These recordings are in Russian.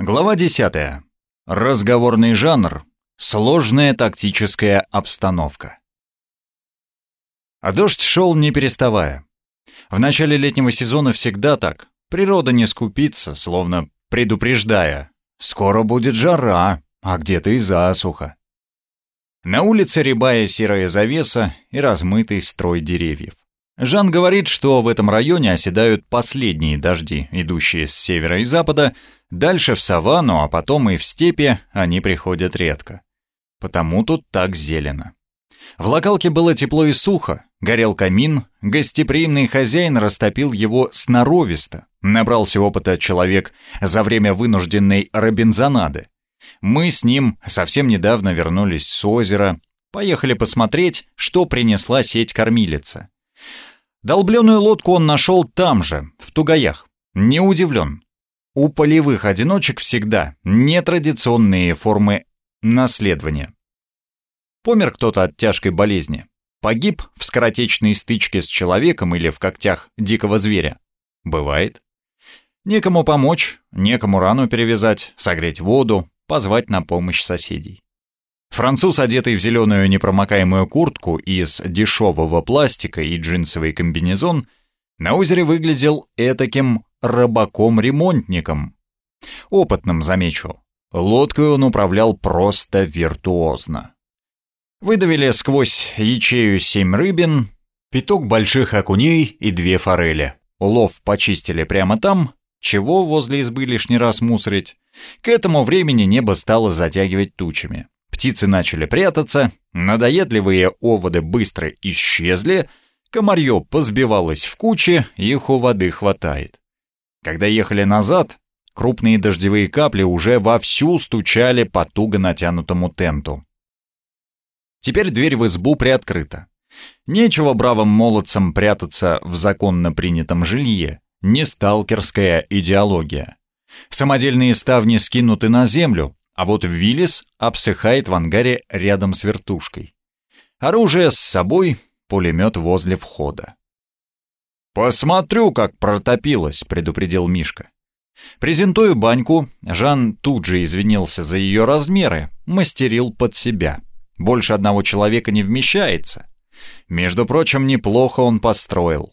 Глава 10. Разговорный жанр. Сложная тактическая обстановка. А дождь шел не переставая. В начале летнего сезона всегда так. Природа не скупится, словно предупреждая. Скоро будет жара, а где-то и засуха. На улице рябая серая завеса и размытый строй деревьев. Жан говорит, что в этом районе оседают последние дожди, идущие с севера и запада, дальше в саванну, а потом и в степи они приходят редко. Потому тут так зелено. В локалке было тепло и сухо, горел камин, гостеприимный хозяин растопил его сноровисто, набрался опыта человек за время вынужденной робинзонады. Мы с ним совсем недавно вернулись с озера, поехали посмотреть, что принесла сеть кормилица. Долбленную лодку он нашел там же, в Тугаях. Не удивлен. У полевых одиночек всегда нетрадиционные формы наследования. Помер кто-то от тяжкой болезни. Погиб в скоротечной стычке с человеком или в когтях дикого зверя. Бывает. Некому помочь, некому рану перевязать, согреть воду, позвать на помощь соседей. Француз, одетый в зеленую непромокаемую куртку из дешевого пластика и джинсовый комбинезон, на озере выглядел этаким рыбаком-ремонтником. Опытным, замечу. Лодкой он управлял просто виртуозно. Выдавили сквозь ячею семь рыбин, пяток больших окуней и две форели. Улов почистили прямо там, чего возле избы лишний раз мусорить. К этому времени небо стало затягивать тучами. Птицы начали прятаться, надоедливые оводы быстро исчезли, комарье позбивалось в куче, их у воды хватает. Когда ехали назад, крупные дождевые капли уже вовсю стучали по туго натянутому тенту. Теперь дверь в избу приоткрыта. Нечего бравым молодцам прятаться в законно принятом жилье, не сталкерская идеология. Самодельные ставни скинуты на землю, а вот Виллис обсыхает в ангаре рядом с вертушкой. Оружие с собой, пулемет возле входа. «Посмотрю, как протопилось», — предупредил Мишка. Презентуя баньку, Жан тут же извинился за ее размеры, мастерил под себя. Больше одного человека не вмещается. Между прочим, неплохо он построил.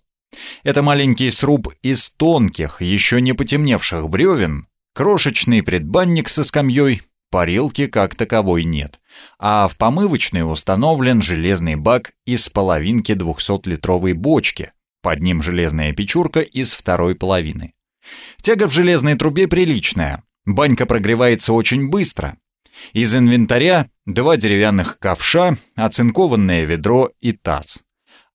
Это маленький сруб из тонких, еще не потемневших бревен, крошечный предбанник со скамьей, Парилки как таковой нет, а в помывочной установлен железный бак из половинки 200-литровой бочки, под ним железная печурка из второй половины. Тяга в железной трубе приличная, банька прогревается очень быстро. Из инвентаря два деревянных ковша, оцинкованное ведро и таз.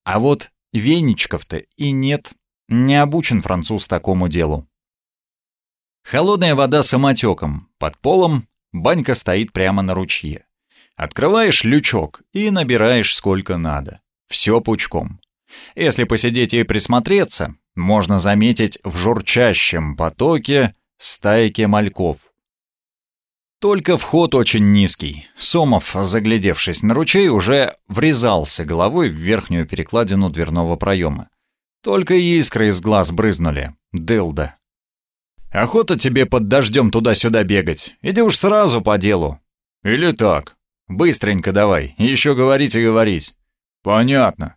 А вот веничков-то и нет, не обучен француз такому делу. Холодная вода самотеком, под полом Банька стоит прямо на ручье. Открываешь лючок и набираешь сколько надо. Все пучком. Если посидеть и присмотреться, можно заметить в журчащем потоке стайки мальков. Только вход очень низкий. Сомов, заглядевшись на ручей, уже врезался головой в верхнюю перекладину дверного проема. Только искры из глаз брызнули. Дылда. Охота тебе под дождем туда-сюда бегать. Иди уж сразу по делу. Или так. Быстренько давай, еще говорить и говорить. Понятно.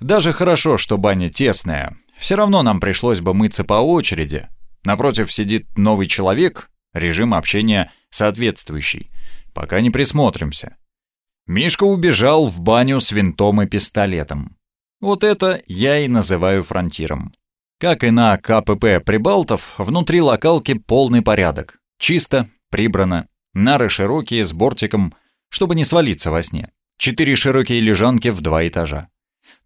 Даже хорошо, что баня тесная. Все равно нам пришлось бы мыться по очереди. Напротив сидит новый человек, режим общения соответствующий. Пока не присмотримся. Мишка убежал в баню с винтом и пистолетом. Вот это я и называю фронтиром. Как и на КПП Прибалтов, внутри локалки полный порядок. Чисто, прибрано, нары широкие, с бортиком, чтобы не свалиться во сне. Четыре широкие лежанки в два этажа.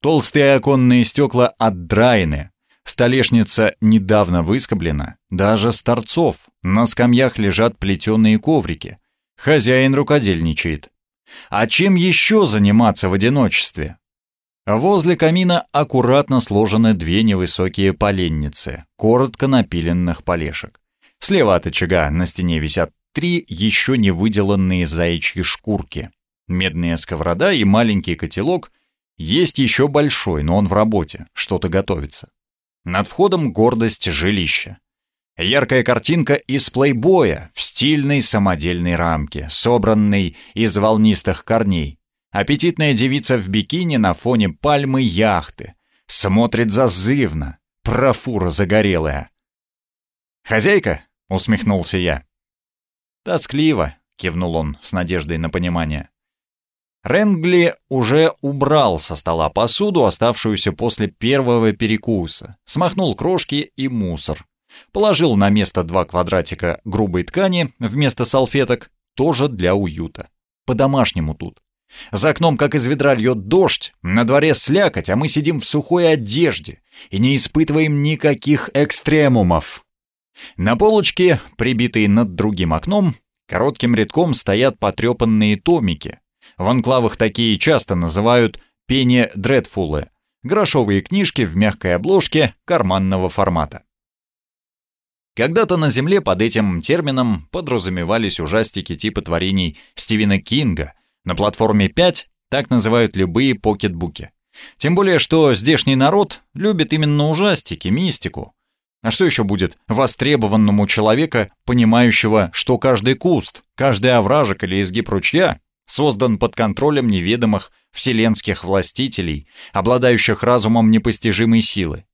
Толстые оконные стекла отдраены, столешница недавно выскоблена, даже с торцов, на скамьях лежат плетеные коврики. Хозяин рукодельничает. А чем еще заниматься в одиночестве? Возле камина аккуратно сложены две невысокие поленницы, коротко напиленных полешек. Слева от очага на стене висят три еще не выделанные заячьи шкурки. Медная сковорода и маленький котелок. Есть еще большой, но он в работе, что-то готовится. Над входом гордость жилища. Яркая картинка из плейбоя в стильной самодельной рамке, собранной из волнистых корней. Аппетитная девица в бикини на фоне пальмы яхты. Смотрит зазывно. Профура загорелая. «Хозяйка?» — усмехнулся я. «Тоскливо», — кивнул он с надеждой на понимание. Ренгли уже убрал со стола посуду, оставшуюся после первого перекуса, смахнул крошки и мусор. Положил на место два квадратика грубой ткани вместо салфеток, тоже для уюта. По-домашнему тут. За окном, как из ведра, льет дождь, на дворе слякоть, а мы сидим в сухой одежде и не испытываем никаких экстремумов. На полочке, прибитые над другим окном, коротким рядком стоят потрепанные томики, в анклавах такие часто называют «пение дредфулы» — грошовые книжки в мягкой обложке карманного формата. Когда-то на Земле под этим термином подразумевались ужастики типа творений Стивена Кинга. На платформе 5 так называют любые покетбуки. Тем более, что здешний народ любит именно ужастики, мистику. А что еще будет востребованному человека, понимающего, что каждый куст, каждый овражек или изгиб ручья создан под контролем неведомых вселенских властителей, обладающих разумом непостижимой силы.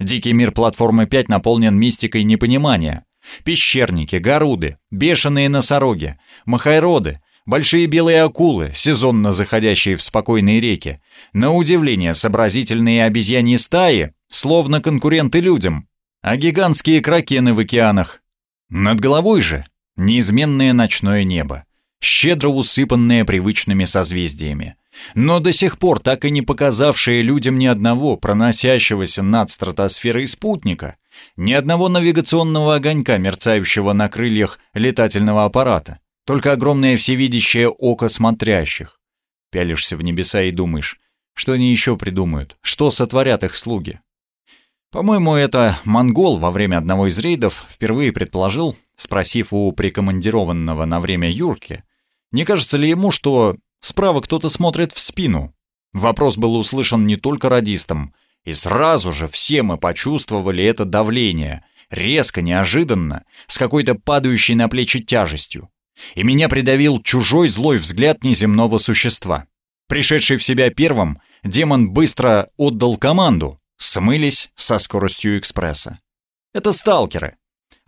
Дикий мир платформы 5 наполнен мистикой непонимания. Пещерники, горуды, бешеные носороги, махайроды, большие белые акулы, сезонно заходящие в спокойные реки, на удивление сообразительные обезьяньи стаи, словно конкуренты людям, а гигантские кракены в океанах. Над головой же неизменное ночное небо, щедро усыпанное привычными созвездиями, но до сих пор так и не показавшее людям ни одного проносящегося над стратосферой спутника, ни одного навигационного огонька, мерцающего на крыльях летательного аппарата, только огромное всевидящее око смотрящих. Пялишься в небеса и думаешь, что они еще придумают, что сотворят их слуги. По-моему, это монгол во время одного из рейдов впервые предположил, спросив у прикомандированного на время Юрки, не кажется ли ему, что справа кто-то смотрит в спину? Вопрос был услышан не только радистом, и сразу же все мы почувствовали это давление, резко, неожиданно, с какой-то падающей на плечи тяжестью. И меня придавил чужой злой взгляд неземного существа. Пришедший в себя первым, демон быстро отдал команду, смылись со скоростью экспресса. Это сталкеры,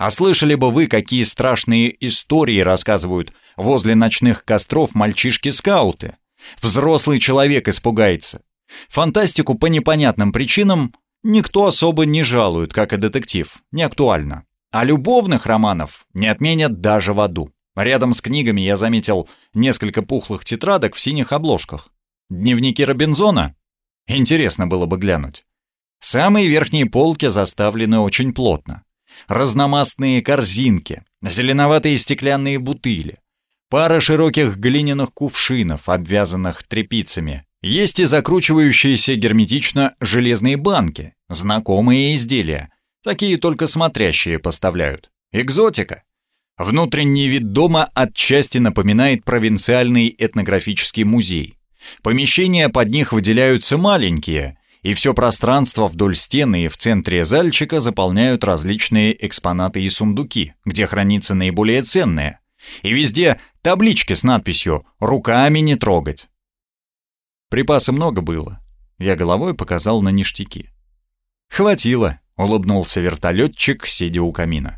а слышали бы вы, какие страшные истории рассказывают возле ночных костров мальчишки-скауты? Взрослый человек испугается. Фантастику по непонятным причинам никто особо не жалует, как и детектив, не актуально. А любовных романов не отменят даже в аду. Рядом с книгами я заметил несколько пухлых тетрадок в синих обложках. Дневники Робинзона? Интересно было бы глянуть. Самые верхние полки заставлены очень плотно разномастные корзинки, зеленоватые стеклянные бутыли, пара широких глиняных кувшинов, обвязанных тряпицами. Есть и закручивающиеся герметично железные банки, знакомые изделия. Такие только смотрящие поставляют. Экзотика. Внутренний вид дома отчасти напоминает провинциальный этнографический музей. Помещения под них выделяются маленькие, и все пространство вдоль стены и в центре зальчика заполняют различные экспонаты и сундуки, где хранится наиболее ценное. И везде таблички с надписью «Руками не трогать». Припаса много было. Я головой показал на ништяки. «Хватило», — улыбнулся вертолетчик, сидя у камина.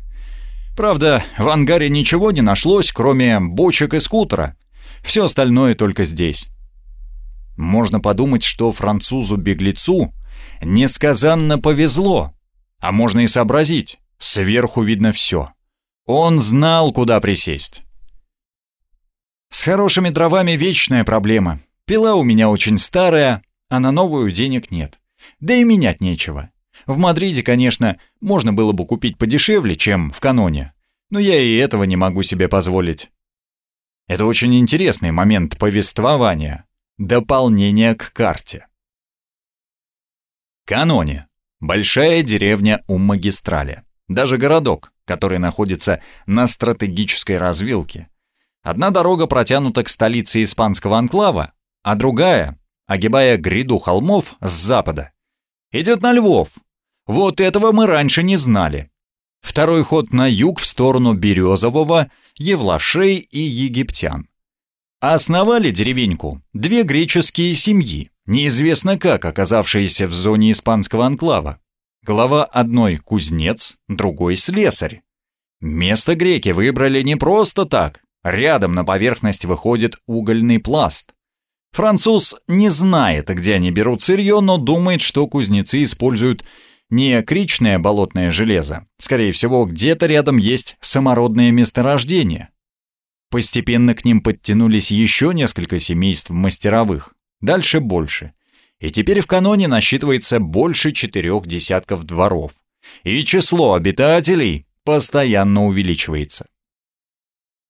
«Правда, в ангаре ничего не нашлось, кроме бочек и скутера. Все остальное только здесь. Можно подумать, что французу-беглецу несказанно повезло. А можно и сообразить, сверху видно все. Он знал, куда присесть. С хорошими дровами вечная проблема. Пила у меня очень старая, а на новую денег нет. Да и менять нечего. В Мадриде, конечно, можно было бы купить подешевле, чем в каноне, но я и этого не могу себе позволить. Это очень интересный момент повествования. Дополнение к карте. Каноне. Большая деревня у магистрали. Даже городок, который находится на стратегической развилке. Одна дорога протянута к столице испанского анклава, а другая, огибая гряду холмов с запада, идет на Львов. Вот этого мы раньше не знали. Второй ход на юг в сторону Березового, Евлашей и египтян. Основали деревеньку две греческие семьи, неизвестно как оказавшиеся в зоне испанского анклава. Глава одной — кузнец, другой — слесарь. Место греки выбрали не просто так. Рядом на поверхность выходит угольный пласт. Француз не знает, где они берут сырье, но думает, что кузнецы используют не кричное болотное железо. Скорее всего, где-то рядом есть самородное месторождение. Постепенно к ним подтянулись еще несколько семейств мастеровых. Дальше больше. И теперь в каноне насчитывается больше четырех десятков дворов. И число обитателей постоянно увеличивается.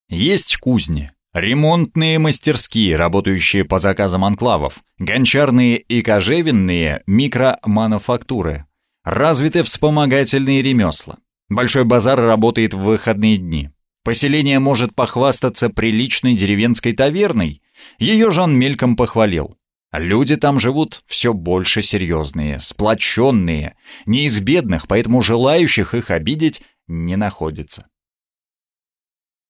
Есть кузни, ремонтные мастерские, работающие по заказам анклавов, гончарные и кожевенные микромануфактуры, развиты вспомогательные ремесла. Большой базар работает в выходные дни. Поселение может похвастаться приличной деревенской таверной. Ее Жан мельком похвалил. Люди там живут все больше серьезные, сплоченные, не из бедных, поэтому желающих их обидеть не находится.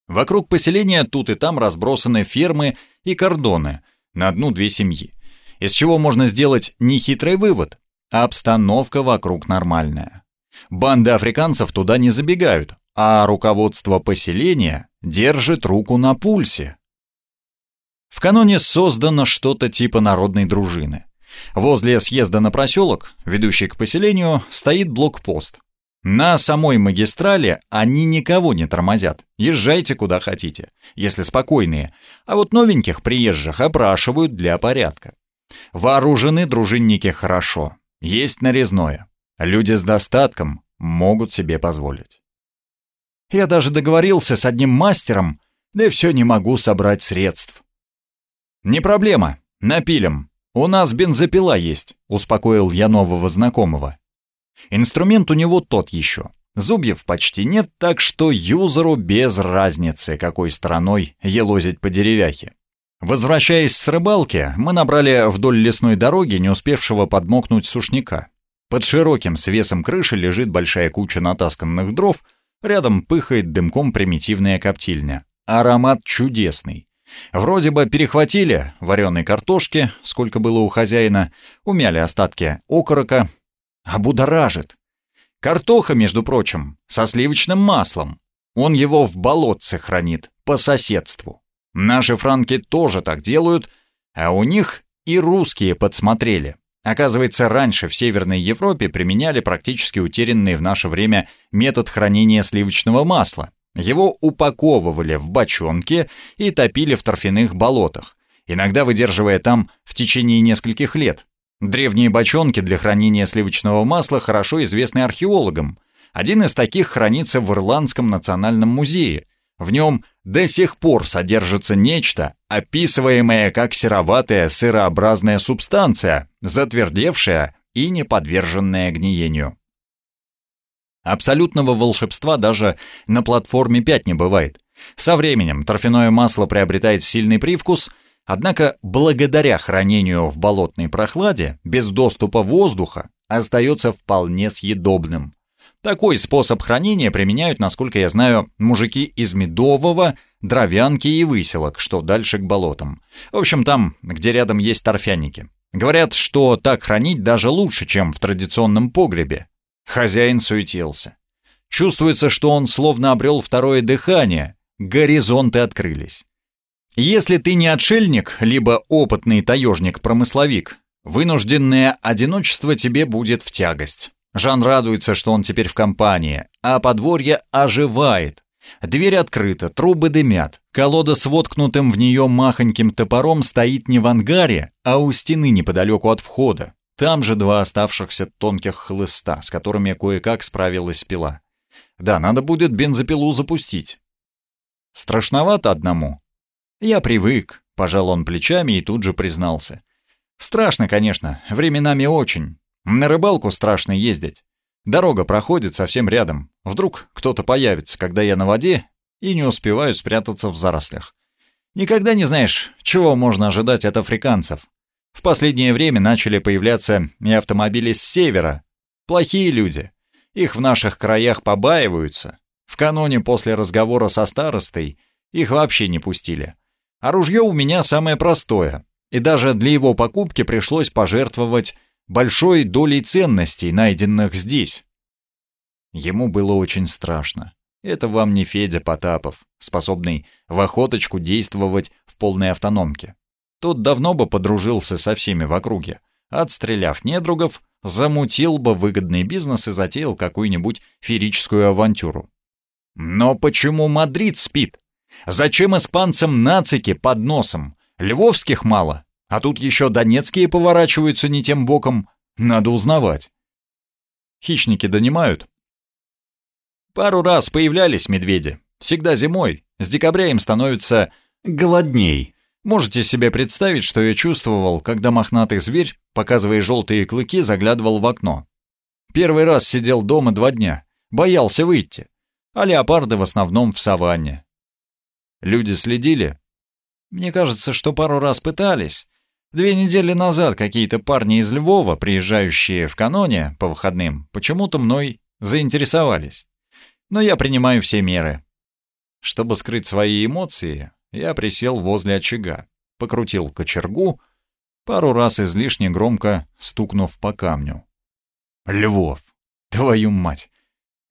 Вокруг поселения тут и там разбросаны фермы и кордоны на одну-две семьи, из чего можно сделать нехитрый вывод, обстановка вокруг нормальная. Банды африканцев туда не забегают, а руководство поселения держит руку на пульсе. В каноне создано что-то типа народной дружины. Возле съезда на проселок, ведущий к поселению, стоит блокпост. На самой магистрали они никого не тормозят. Езжайте куда хотите, если спокойные. А вот новеньких приезжих опрашивают для порядка. Вооружены дружинники хорошо. Есть нарезное. Люди с достатком могут себе позволить. Я даже договорился с одним мастером, да и все не могу собрать средств. «Не проблема, напилим. У нас бензопила есть», — успокоил я нового знакомого. Инструмент у него тот еще. Зубьев почти нет, так что юзеру без разницы, какой стороной елозить по деревяхе. Возвращаясь с рыбалки, мы набрали вдоль лесной дороги не успевшего подмокнуть сушняка. Под широким свесом крыши лежит большая куча натасканных дров, рядом пыхает дымком примитивная коптильня. Аромат чудесный. Вроде бы перехватили вареной картошки, сколько было у хозяина, умяли остатки окорока, а будоражит. Картоха, между прочим, со сливочным маслом. Он его в болотце хранит, по соседству. Наши франки тоже так делают, а у них и русские подсмотрели. Оказывается, раньше в Северной Европе применяли практически утерянный в наше время метод хранения сливочного масла. Его упаковывали в бочонки и топили в торфяных болотах, иногда выдерживая там в течение нескольких лет. Древние бочонки для хранения сливочного масла хорошо известны археологам. Один из таких хранится в Ирландском национальном музее. В нем до сих пор содержится нечто, описываемое как сероватая сырообразная субстанция, затвердевшая и не подверженная гниению. Абсолютного волшебства даже на платформе 5 не бывает. Со временем торфяное масло приобретает сильный привкус – Однако благодаря хранению в болотной прохладе, без доступа воздуха, остается вполне съедобным. Такой способ хранения применяют, насколько я знаю, мужики из Медового, Дровянки и Выселок, что дальше к болотам. В общем, там, где рядом есть торфяники. Говорят, что так хранить даже лучше, чем в традиционном погребе. Хозяин суетился. Чувствуется, что он словно обрел второе дыхание, горизонты открылись. Если ты не отшельник, либо опытный таежник-промысловик, вынужденное одиночество тебе будет в тягость. Жан радуется, что он теперь в компании, а подворье оживает. Дверь открыта, трубы дымят. Колода с воткнутым в нее махоньким топором стоит не в ангаре, а у стены неподалеку от входа. Там же два оставшихся тонких хлыста, с которыми кое-как справилась пила. Да, надо будет бензопилу запустить. Страшновато одному, «Я привык», — пожал он плечами и тут же признался. «Страшно, конечно, временами очень. На рыбалку страшно ездить. Дорога проходит совсем рядом. Вдруг кто-то появится, когда я на воде, и не успеваю спрятаться в зарослях. Никогда не знаешь, чего можно ожидать от африканцев. В последнее время начали появляться и автомобили с севера. Плохие люди. Их в наших краях побаиваются. В каноне после разговора со старостой их вообще не пустили. А ружье у меня самое простое, и даже для его покупки пришлось пожертвовать большой долей ценностей, найденных здесь. Ему было очень страшно. Это вам не Федя Потапов, способный в охоточку действовать в полной автономке. Тот давно бы подружился со всеми в округе, отстреляв недругов, замутил бы выгодный бизнес и затеял какую-нибудь ферическую авантюру. Но почему Мадрид спит? Зачем испанцам нацики под носом? Львовских мало, а тут еще донецкие поворачиваются не тем боком. Надо узнавать. Хищники донимают. Пару раз появлялись медведи. Всегда зимой. С декабря им становится голодней. Можете себе представить, что я чувствовал, когда мохнатый зверь, показывая желтые клыки, заглядывал в окно. Первый раз сидел дома два дня. Боялся выйти. А леопарды в основном в саванне. Люди следили? Мне кажется, что пару раз пытались. Две недели назад какие-то парни из Львова, приезжающие в каноне по выходным, почему-то мной заинтересовались. Но я принимаю все меры. Чтобы скрыть свои эмоции, я присел возле очага, покрутил кочергу, пару раз излишне громко стукнув по камню. «Львов! Твою мать!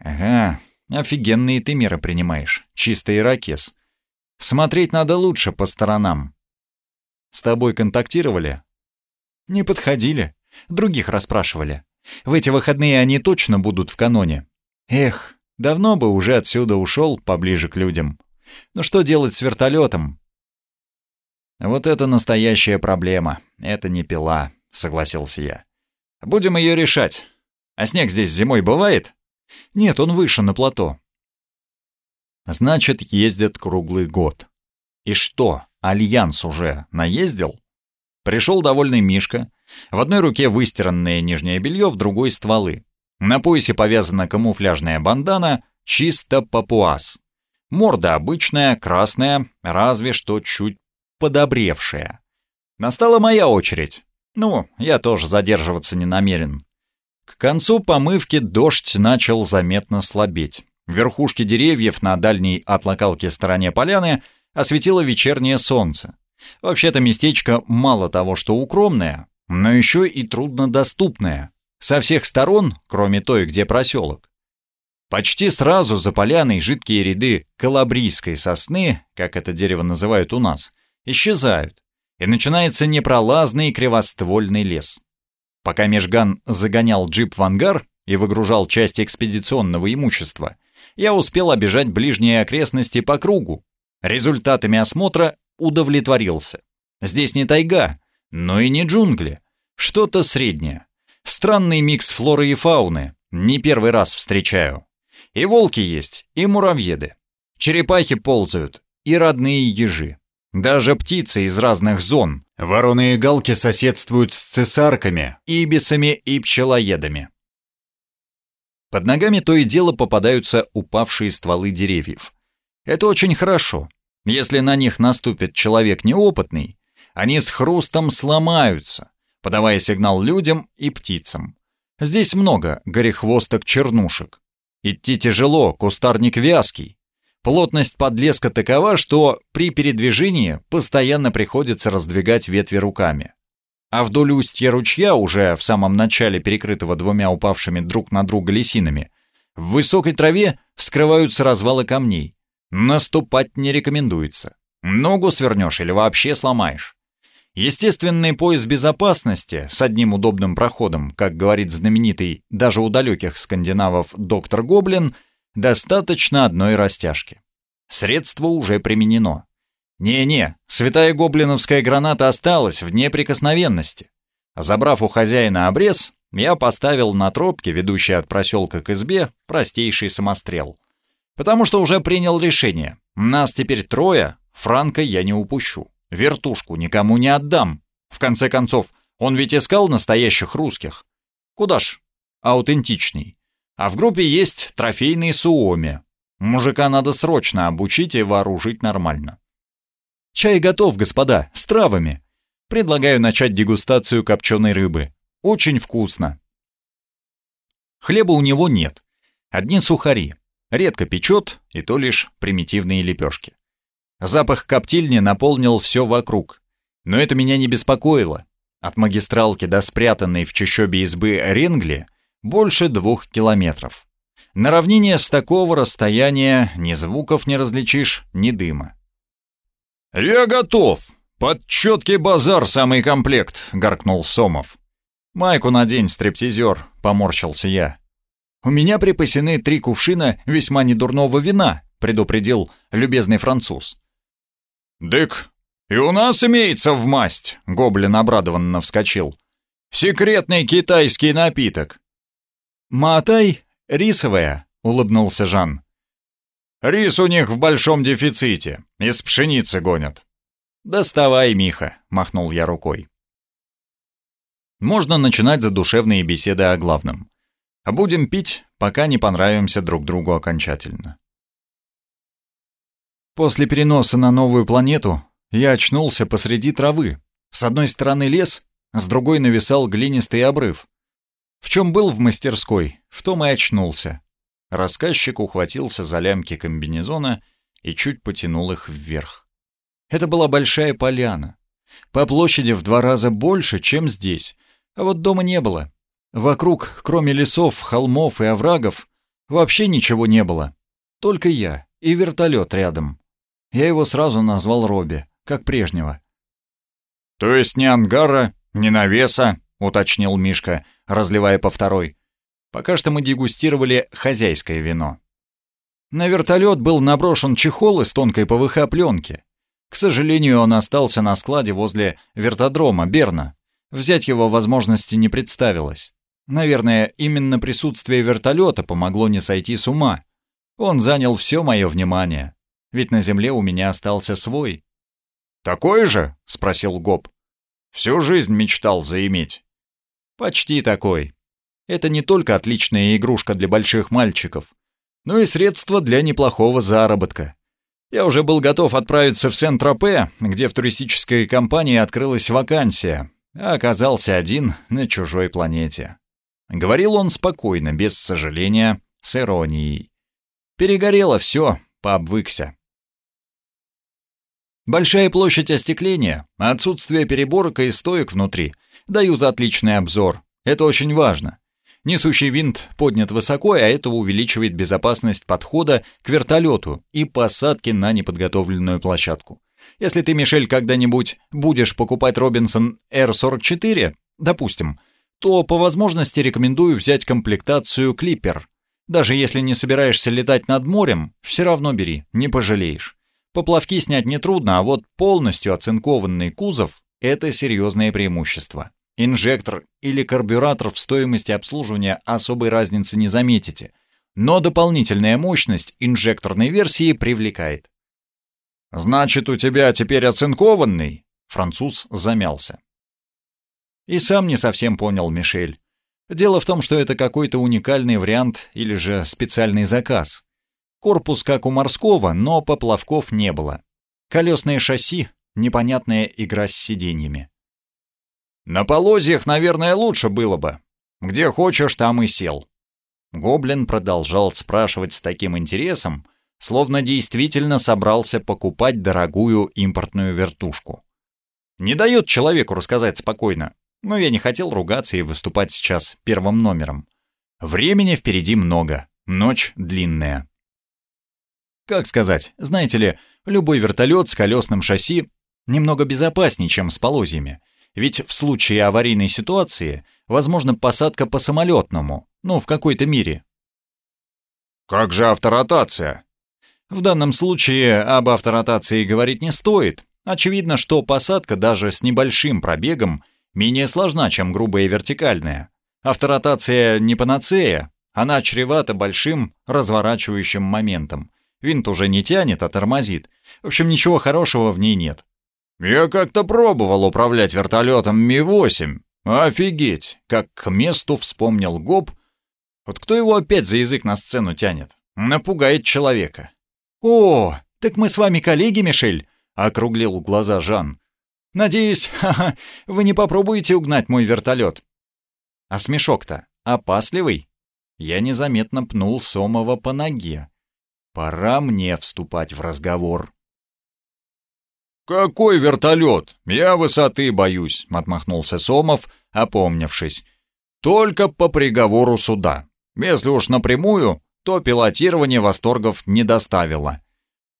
Ага, офигенные ты меры принимаешь, чистый ирокез. Смотреть надо лучше по сторонам. С тобой контактировали? Не подходили. Других расспрашивали. В эти выходные они точно будут в каноне. Эх, давно бы уже отсюда ушел поближе к людям. Но что делать с вертолетом? Вот это настоящая проблема. Это не пила, согласился я. Будем ее решать. А снег здесь зимой бывает? Нет, он выше на плато. Значит, ездят круглый год. И что, Альянс уже наездил? Пришел довольный Мишка. В одной руке выстиранное нижнее белье, в другой — стволы. На поясе повязана камуфляжная бандана, чисто папуас. Морда обычная, красная, разве что чуть подобревшая. Настала моя очередь. Ну, я тоже задерживаться не намерен. К концу помывки дождь начал заметно слабеть. Верхушки деревьев на дальней от локалки стороне поляны осветило вечернее солнце. Вообще-то местечко мало того, что укромное, но еще и труднодоступное. Со всех сторон, кроме той, где проселок. Почти сразу за поляной жидкие ряды калабрийской сосны, как это дерево называют у нас, исчезают, и начинается непролазный кривоствольный лес. Пока Межган загонял джип в ангар и выгружал часть экспедиционного имущества, я успел обижать ближние окрестности по кругу. Результатами осмотра удовлетворился. Здесь не тайга, но и не джунгли. Что-то среднее. Странный микс флоры и фауны. Не первый раз встречаю. И волки есть, и муравьеды. Черепахи ползают, и родные ежи. Даже птицы из разных зон. Вороны и галки соседствуют с цесарками, ибисами и пчелоедами. Под ногами то и дело попадаются упавшие стволы деревьев. Это очень хорошо. Если на них наступит человек неопытный, они с хрустом сломаются, подавая сигнал людям и птицам. Здесь много горехвосток-чернушек. Идти тяжело, кустарник вязкий. Плотность подлеска такова, что при передвижении постоянно приходится раздвигать ветви руками а вдоль устья ручья, уже в самом начале перекрытого двумя упавшими друг на друга лесинами, в высокой траве скрываются развалы камней. Наступать не рекомендуется. Ногу свернешь или вообще сломаешь. Естественный пояс безопасности с одним удобным проходом, как говорит знаменитый даже у далеких скандинавов доктор Гоблин, достаточно одной растяжки. Средство уже применено. Не-не, святая гоблиновская граната осталась в неприкосновенности. Забрав у хозяина обрез, я поставил на тропке, ведущей от проселка к избе, простейший самострел. Потому что уже принял решение. Нас теперь трое, Франка я не упущу. Вертушку никому не отдам. В конце концов, он ведь искал настоящих русских. Куда ж? Аутентичный. А в группе есть трофейный Суоми. Мужика надо срочно обучить и вооружить нормально. Чай готов, господа, с травами. Предлагаю начать дегустацию копченой рыбы. Очень вкусно. Хлеба у него нет. Одни сухари. Редко печет, и то лишь примитивные лепешки. Запах коптильни наполнил все вокруг. Но это меня не беспокоило. От магистралки до спрятанной в чащобе избы Ренгли больше двух километров. На равнине с такого расстояния ни звуков не различишь, ни дыма. «Я готов! Под четкий базар самый комплект!» — гаркнул Сомов. «Майку надень, стриптизер!» — поморщился я. «У меня припасены три кувшина весьма недурного вина», — предупредил любезный француз. «Дык, и у нас имеется в масть!» — гоблин обрадованно вскочил. «Секретный китайский напиток!» «Матай рисовая», — улыбнулся Жан. «Рис у них в большом дефиците, из пшеницы гонят». «Доставай, Миха», — махнул я рукой. Можно начинать задушевные беседы о главном. А будем пить, пока не понравимся друг другу окончательно. После переноса на новую планету я очнулся посреди травы. С одной стороны лес, с другой нависал глинистый обрыв. В чем был в мастерской, в том и очнулся. Рассказчик ухватился за лямки комбинезона и чуть потянул их вверх. Это была большая поляна. По площади в два раза больше, чем здесь, а вот дома не было. Вокруг, кроме лесов, холмов и оврагов, вообще ничего не было. Только я и вертолет рядом. Я его сразу назвал Робби, как прежнего. «То есть ни ангара, ни навеса?» — уточнил Мишка, разливая по второй. Пока что мы дегустировали хозяйское вино. На вертолет был наброшен чехол из тонкой ПВХ-пленки. К сожалению, он остался на складе возле вертодрома Берна. Взять его возможности не представилось. Наверное, именно присутствие вертолета помогло не сойти с ума. Он занял все мое внимание ведь на земле у меня остался свой. «Такой же?» — спросил Гоб. «Всю жизнь мечтал заиметь». «Почти такой. Это не только отличная игрушка для больших мальчиков, но и средство для неплохого заработка. Я уже был готов отправиться в Сент-Тропе, где в туристической компании открылась вакансия, а оказался один на чужой планете». Говорил он спокойно, без сожаления, с иронией. Перегорело все, пообвыкся. Большая площадь остекления, отсутствие переборок и стоек внутри дают отличный обзор. Это очень важно. Несущий винт поднят высоко, а это увеличивает безопасность подхода к вертолету и посадки на неподготовленную площадку. Если ты, Мишель, когда-нибудь будешь покупать Робинсон R44, допустим, то по возможности рекомендую взять комплектацию Клиппер. Даже если не собираешься летать над морем, все равно бери, не пожалеешь. Поплавки снять нетрудно, а вот полностью оцинкованный кузов – это серьезное преимущество. Инжектор или карбюратор в стоимости обслуживания особой разницы не заметите, но дополнительная мощность инжекторной версии привлекает. «Значит, у тебя теперь оцинкованный?» Француз замялся. И сам не совсем понял Мишель. Дело в том, что это какой-то уникальный вариант или же специальный заказ. Корпус как у морского, но поплавков не было. Колесные шасси — непонятная игра с сиденьями. «На полозьях, наверное, лучше было бы. Где хочешь, там и сел». Гоблин продолжал спрашивать с таким интересом, словно действительно собрался покупать дорогую импортную вертушку. Не дает человеку рассказать спокойно, но я не хотел ругаться и выступать сейчас первым номером. Времени впереди много, ночь длинная. Как сказать, знаете ли, любой вертолет с колесным шасси немного безопаснее, чем с полозьями. Ведь в случае аварийной ситуации возможна посадка по самолетному, ну, в какой-то мире. Как же авторотация? В данном случае об авторотации говорить не стоит. Очевидно, что посадка даже с небольшим пробегом менее сложна, чем грубая вертикальная. Авторотация не панацея, она чревата большим разворачивающим моментом, Винт уже не тянет, а тормозит. В общем, ничего хорошего в ней нет. Я как-то пробовал управлять вертолетом Ми-8. Офигеть, как к месту вспомнил Гоб. Вот кто его опять за язык на сцену тянет? Напугает человека. «О, так мы с вами коллеги, Мишель?» — округлил глаза Жан. «Надеюсь, ха-ха, вы не попробуете угнать мой вертолет?» «А смешок-то опасливый?» Я незаметно пнул Сомова по ноге. Пора мне вступать в разговор. «Какой вертолет? Я высоты боюсь», — отмахнулся Сомов, опомнившись. «Только по приговору суда. Если уж напрямую, то пилотирование восторгов не доставило.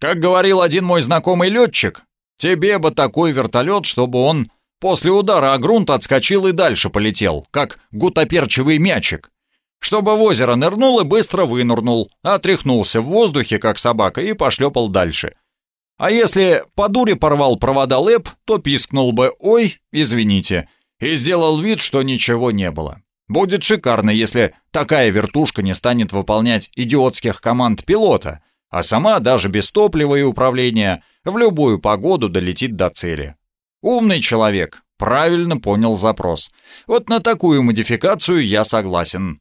Как говорил один мой знакомый летчик, тебе бы такой вертолет, чтобы он после удара о грунт отскочил и дальше полетел, как гутоперчивый мячик. Чтобы в озеро нырнул и быстро вынырнул, отряхнулся в воздухе, как собака, и пошлепал дальше. А если по дуре порвал провода лэп, то пискнул бы «Ой, извините», и сделал вид, что ничего не было. Будет шикарно, если такая вертушка не станет выполнять идиотских команд пилота, а сама даже без топлива и управления в любую погоду долетит до цели. Умный человек, правильно понял запрос. Вот на такую модификацию я согласен.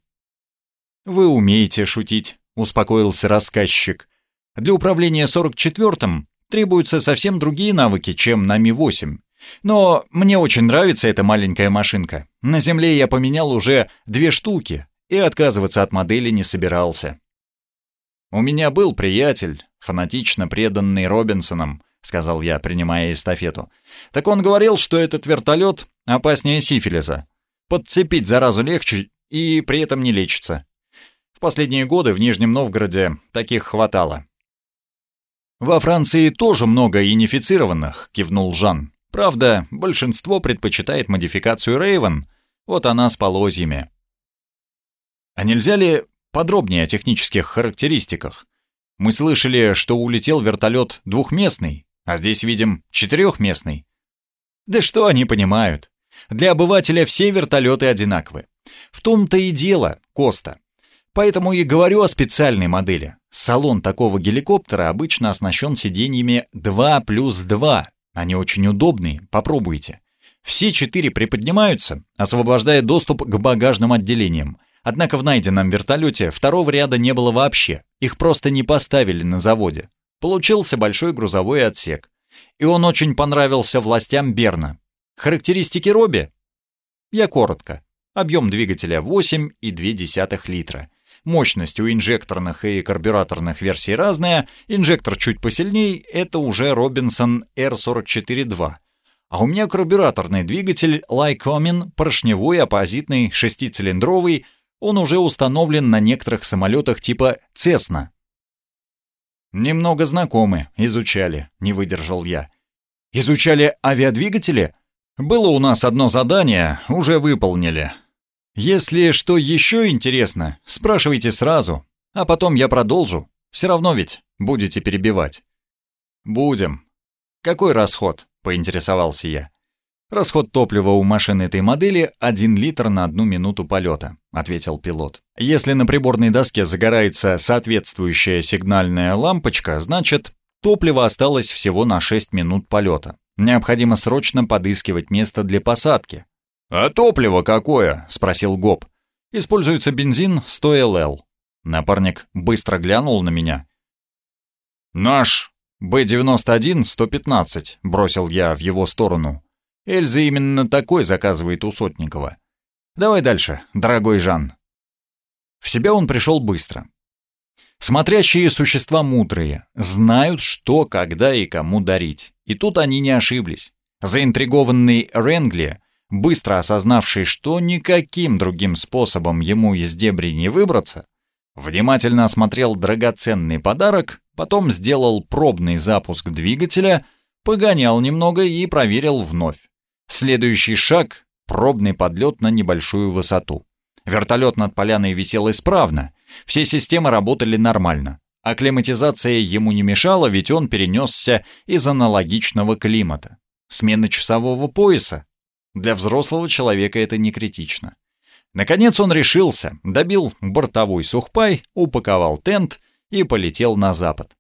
«Вы умеете шутить», — успокоился рассказчик. «Для управления 44-м требуются совсем другие навыки, чем на Ми-8. Но мне очень нравится эта маленькая машинка. На Земле я поменял уже две штуки и отказываться от модели не собирался. «У меня был приятель, фанатично преданный Робинсоном», — сказал я, принимая эстафету. «Так он говорил, что этот вертолет опаснее сифилиса. Подцепить заразу легче и при этом не лечится. В последние годы в Нижнем Новгороде таких хватало. «Во Франции тоже много инифицированных», — кивнул Жан. «Правда, большинство предпочитает модификацию Рейвен. Вот она с полозьями». «А нельзя ли подробнее о технических характеристиках? Мы слышали, что улетел вертолет двухместный, а здесь видим четырехместный». «Да что они понимают? Для обывателя все вертолеты одинаковы. В том-то и дело, Коста. Поэтому и говорю о специальной модели. Салон такого геликоптера обычно оснащен сиденьями 2 плюс 2. Они очень удобные, попробуйте. Все четыре приподнимаются, освобождая доступ к багажным отделениям. Однако в найденном вертолете второго ряда не было вообще. Их просто не поставили на заводе. Получился большой грузовой отсек. И он очень понравился властям Берна. Характеристики Робби? Я коротко. Объем двигателя 8,2 литра. Мощность у инжекторных и карбюраторных версий разная, инжектор чуть посильней, это уже Robinson R44-2. А у меня карбюраторный двигатель Lycoming, поршневой, оппозитный, шестицилиндровый, он уже установлен на некоторых самолетах типа Cessna. «Немного знакомы, изучали», — не выдержал я. «Изучали авиадвигатели? Было у нас одно задание, уже выполнили. Если что еще интересно, спрашивайте сразу, а потом я продолжу. Все равно ведь будете перебивать. Будем. Какой расход? Поинтересовался я. Расход топлива у машины этой модели 1 литр на одну минуту полета, ответил пилот. Если на приборной доске загорается соответствующая сигнальная лампочка, значит, топлива осталось всего на 6 минут полета. Необходимо срочно подыскивать место для посадки, «А топливо какое?» — спросил Гоб. «Используется бензин 100ЛЛ». Напарник быстро глянул на меня. «Наш Б-91-115», — бросил я в его сторону. «Эльза именно такой заказывает у Сотникова. Давай дальше, дорогой Жан». В себя он пришел быстро. Смотрящие существа мудрые, знают, что, когда и кому дарить. И тут они не ошиблись. Заинтригованный Ренгли быстро осознавший, что никаким другим способом ему из дебри не выбраться, внимательно осмотрел драгоценный подарок, потом сделал пробный запуск двигателя, погонял немного и проверил вновь. Следующий шаг — пробный подлет на небольшую высоту. Вертолет над поляной висел исправно, все системы работали нормально. Акклиматизация ему не мешала, ведь он перенесся из аналогичного климата. Смена часового пояса для взрослого человека это не критично. Наконец он решился, добил бортовой сухпай, упаковал тент и полетел на запад.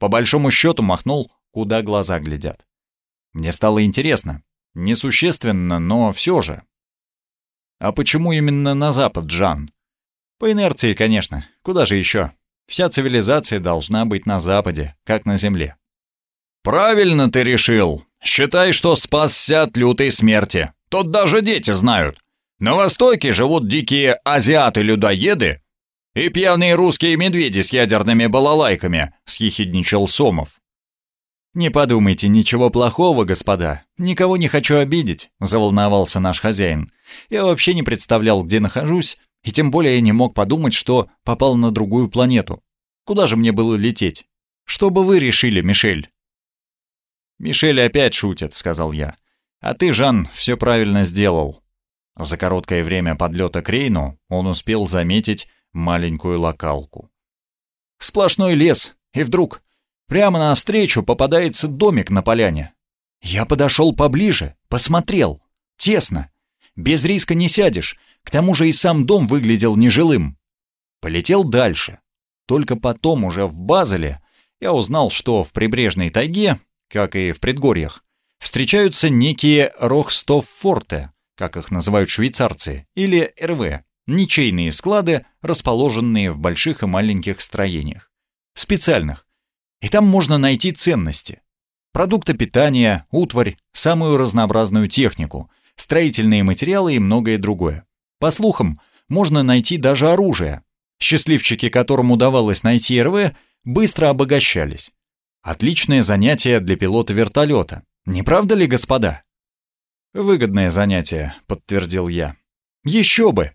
По большому счету махнул, куда глаза глядят. Мне стало интересно. Несущественно, но все же. А почему именно на запад, Джан? По инерции, конечно. Куда же еще? Вся цивилизация должна быть на западе, как на земле. «Правильно ты решил. Считай, что спасся от лютой смерти. Тут даже дети знают. На Востоке живут дикие азиаты-людоеды, И пьяные русские медведи с ядерными балалайками», — съехидничал Сомов. «Не подумайте ничего плохого, господа. Никого не хочу обидеть», — заволновался наш хозяин. «Я вообще не представлял, где нахожусь, и тем более я не мог подумать, что попал на другую планету. Куда же мне было лететь? Что бы вы решили, Мишель?» «Мишель опять шутит», — сказал я. «А ты, Жан, все правильно сделал». За короткое время подлета к Рейну он успел заметить маленькую локалку. Сплошной лес, и вдруг Прямо навстречу попадается домик на поляне. Я подошел поближе, посмотрел. Тесно. Без риска не сядешь. К тому же и сам дом выглядел нежилым. Полетел дальше. Только потом, уже в Базеле, я узнал, что в прибрежной тайге, как и в предгорьях, встречаются некие Рохстов-форте, как их называют швейцарцы, или РВ, ничейные склады, расположенные в больших и маленьких строениях. Специальных, и там можно найти ценности. Продукты питания, утварь, самую разнообразную технику, строительные материалы и многое другое. По слухам, можно найти даже оружие. Счастливчики, которым удавалось найти РВ, быстро обогащались. Отличное занятие для пилота вертолета. Не правда ли, господа? Выгодное занятие, подтвердил я. Еще бы!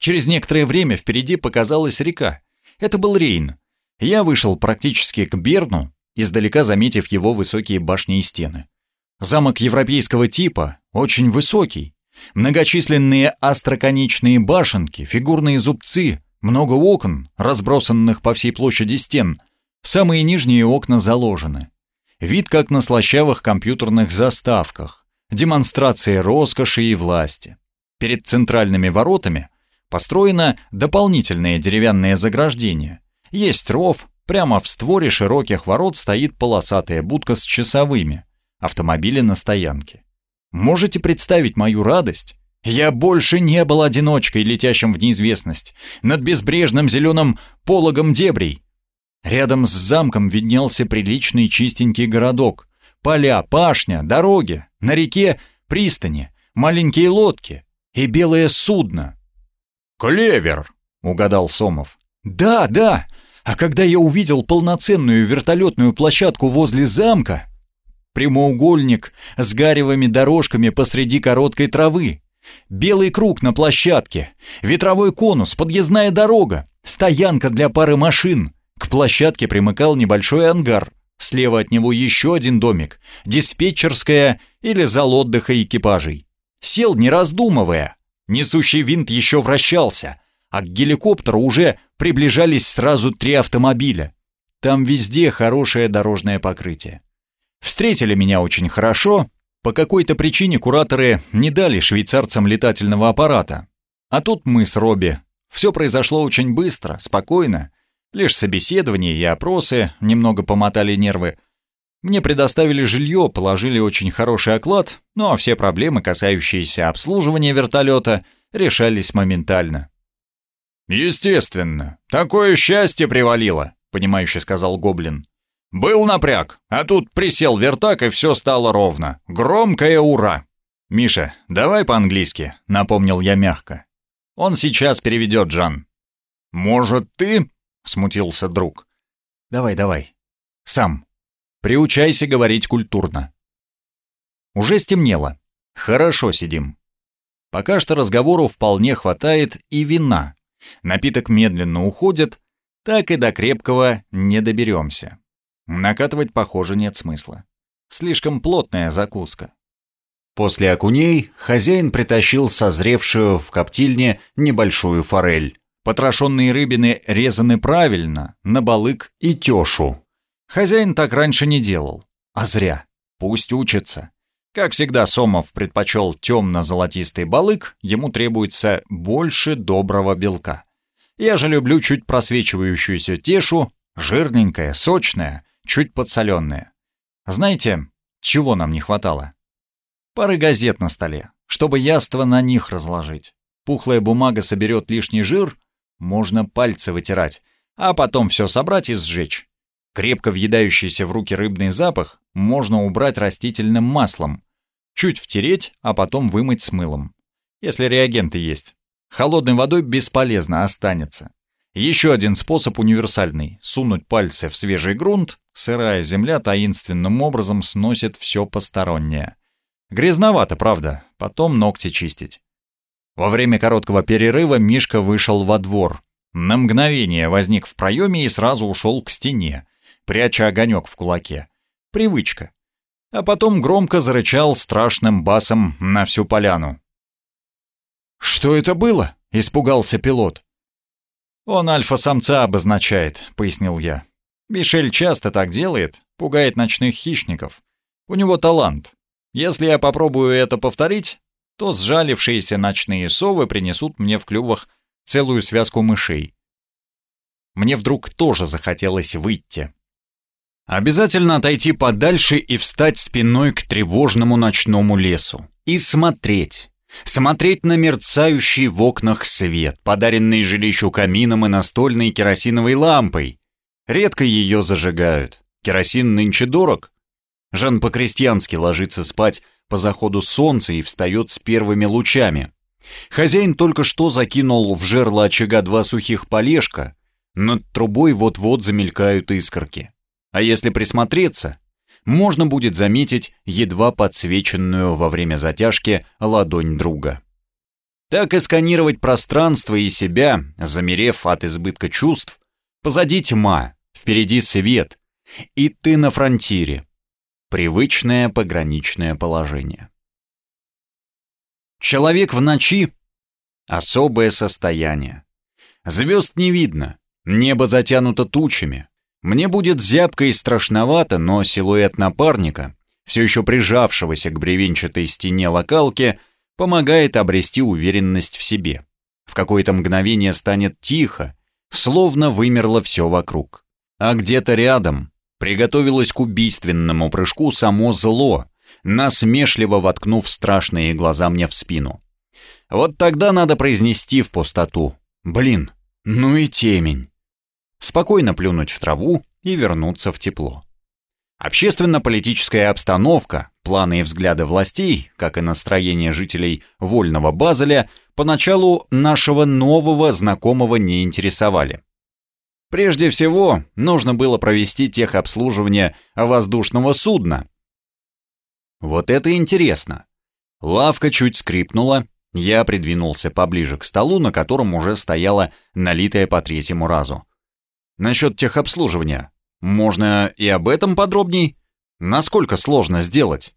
Через некоторое время впереди показалась река. Это был Рейн. Я вышел практически к Берну, издалека заметив его высокие башни и стены. Замок европейского типа, очень высокий. Многочисленные остроконечные башенки, фигурные зубцы, много окон, разбросанных по всей площади стен. Самые нижние окна заложены. Вид как на слащавых компьютерных заставках. Демонстрация роскоши и власти. Перед центральными воротами построено дополнительное деревянное заграждение, есть ров, прямо в створе широких ворот стоит полосатая будка с часовыми, автомобили на стоянке. Можете представить мою радость? Я больше не был одиночкой, летящим в неизвестность, над безбрежным зеленым пологом дебрей. Рядом с замком виднелся приличный чистенький городок. Поля, пашня, дороги, на реке пристани, маленькие лодки и белое судно. «Клевер!» — угадал Сомов. «Да, да, а когда я увидел полноценную вертолетную площадку возле замка, прямоугольник с гаревыми дорожками посреди короткой травы, белый круг на площадке, ветровой конус, подъездная дорога, стоянка для пары машин, к площадке примыкал небольшой ангар, слева от него еще один домик, диспетчерская или зал отдыха экипажей. Сел не раздумывая, несущий винт еще вращался, а к геликоптеру уже приближались сразу три автомобиля. Там везде хорошее дорожное покрытие. Встретили меня очень хорошо. По какой-то причине кураторы не дали швейцарцам летательного аппарата. А тут мы с Робби. Все произошло очень быстро, спокойно. Лишь собеседование и опросы немного помотали нервы. Мне предоставили жилье, положили очень хороший оклад, ну а все проблемы, касающиеся обслуживания вертолета, решались моментально. «Естественно. Такое счастье привалило», — понимающе сказал Гоблин. «Был напряг, а тут присел вертак, и все стало ровно. Громкое ура!» «Миша, давай по-английски», — напомнил я мягко. «Он сейчас переведет, Жан». «Может, ты?» — смутился друг. «Давай, давай. Сам. Приучайся говорить культурно». Уже стемнело. Хорошо сидим. Пока что разговору вполне хватает и вина, Напиток медленно уходит, так и до крепкого не доберемся. Накатывать, похоже, нет смысла. Слишком плотная закуска. После окуней хозяин притащил созревшую в коптильне небольшую форель. Потрошенные рыбины резаны правильно, на балык и тёшу. Хозяин так раньше не делал. А зря. Пусть учится. Как всегда, Сомов предпочел темно-золотистый балык, ему требуется больше доброго белка. Я же люблю чуть просвечивающуюся тешу, жирненькая, сочная, чуть подсоленная. Знаете, чего нам не хватало? Пары газет на столе, чтобы яство на них разложить. Пухлая бумага соберет лишний жир, можно пальцы вытирать, а потом все собрать и сжечь. Крепко въедающийся в руки рыбный запах можно убрать растительным маслом. Чуть втереть, а потом вымыть с мылом. Если реагенты есть. Холодной водой бесполезно останется. Еще один способ универсальный — сунуть пальцы в свежий грунт, сырая земля таинственным образом сносит все постороннее. Грязновато, правда, потом ногти чистить. Во время короткого перерыва Мишка вышел во двор. На мгновение возник в проеме и сразу ушел к стене, пряча огонек в кулаке. Привычка. А потом громко зарычал страшным басом на всю поляну. «Что это было?» — испугался пилот. «Он альфа-самца обозначает», — пояснил я. «Мишель часто так делает, пугает ночных хищников. У него талант. Если я попробую это повторить, то сжалившиеся ночные совы принесут мне в клювах целую связку мышей. Мне вдруг тоже захотелось выйти. Обязательно отойти подальше и встать спиной к тревожному ночному лесу. И смотреть. Смотреть на мерцающий в окнах свет, подаренный жилищу камином и настольной керосиновой лампой. Редко ее зажигают. Керосин нынче дорог. Жан по-крестьянски ложится спать по заходу солнца и встает с первыми лучами. Хозяин только что закинул в жерло очага два сухих полежка, над трубой вот-вот замелькают искорки. А если присмотреться, можно будет заметить едва подсвеченную во время затяжки ладонь друга. Так и сканировать пространство и себя, замерев от избытка чувств, позади тьма, впереди свет, и ты на фронтире. Привычное пограничное положение. Человек в ночи — особое состояние. Звезд не видно, небо затянуто тучами, мне будет зябко и страшновато, но силуэт напарника, все еще прижавшегося к бревенчатой стене локалки, помогает обрести уверенность в себе. В какое-то мгновение станет тихо, словно вымерло все вокруг. А где-то рядом приготовилось к убийственному прыжку само зло, насмешливо воткнув страшные глаза мне в спину. Вот тогда надо произнести в пустоту. Блин, ну и темень спокойно плюнуть в траву и вернуться в тепло. Общественно-политическая обстановка, планы и взгляды властей, как и настроение жителей вольного Базеля, поначалу нашего нового знакомого не интересовали. Прежде всего, нужно было провести техобслуживание воздушного судна. Вот это интересно. Лавка чуть скрипнула, я придвинулся поближе к столу, на котором уже стояла налитая по третьему разу. Насчет техобслуживания. Можно и об этом подробней? Насколько сложно сделать?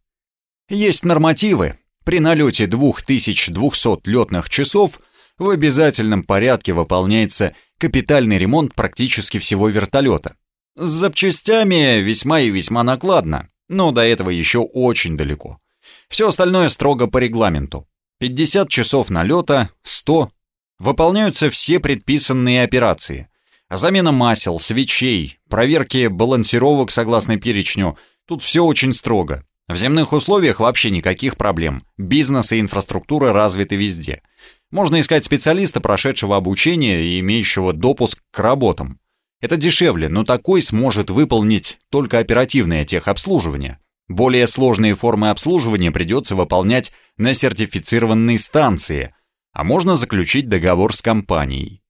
Есть нормативы. При налете 2200 летных часов в обязательном порядке выполняется капитальный ремонт практически всего вертолета. С запчастями весьма и весьма накладно, но до этого еще очень далеко. Все остальное строго по регламенту. 50 часов налета, 100. Выполняются все предписанные операции – Замена масел, свечей, проверки балансировок согласно перечню. Тут все очень строго. В земных условиях вообще никаких проблем. Бизнес и инфраструктура развиты везде. Можно искать специалиста, прошедшего обучение и имеющего допуск к работам. Это дешевле, но такой сможет выполнить только оперативное техобслуживание. Более сложные формы обслуживания придется выполнять на сертифицированной станции, а можно заключить договор с компанией.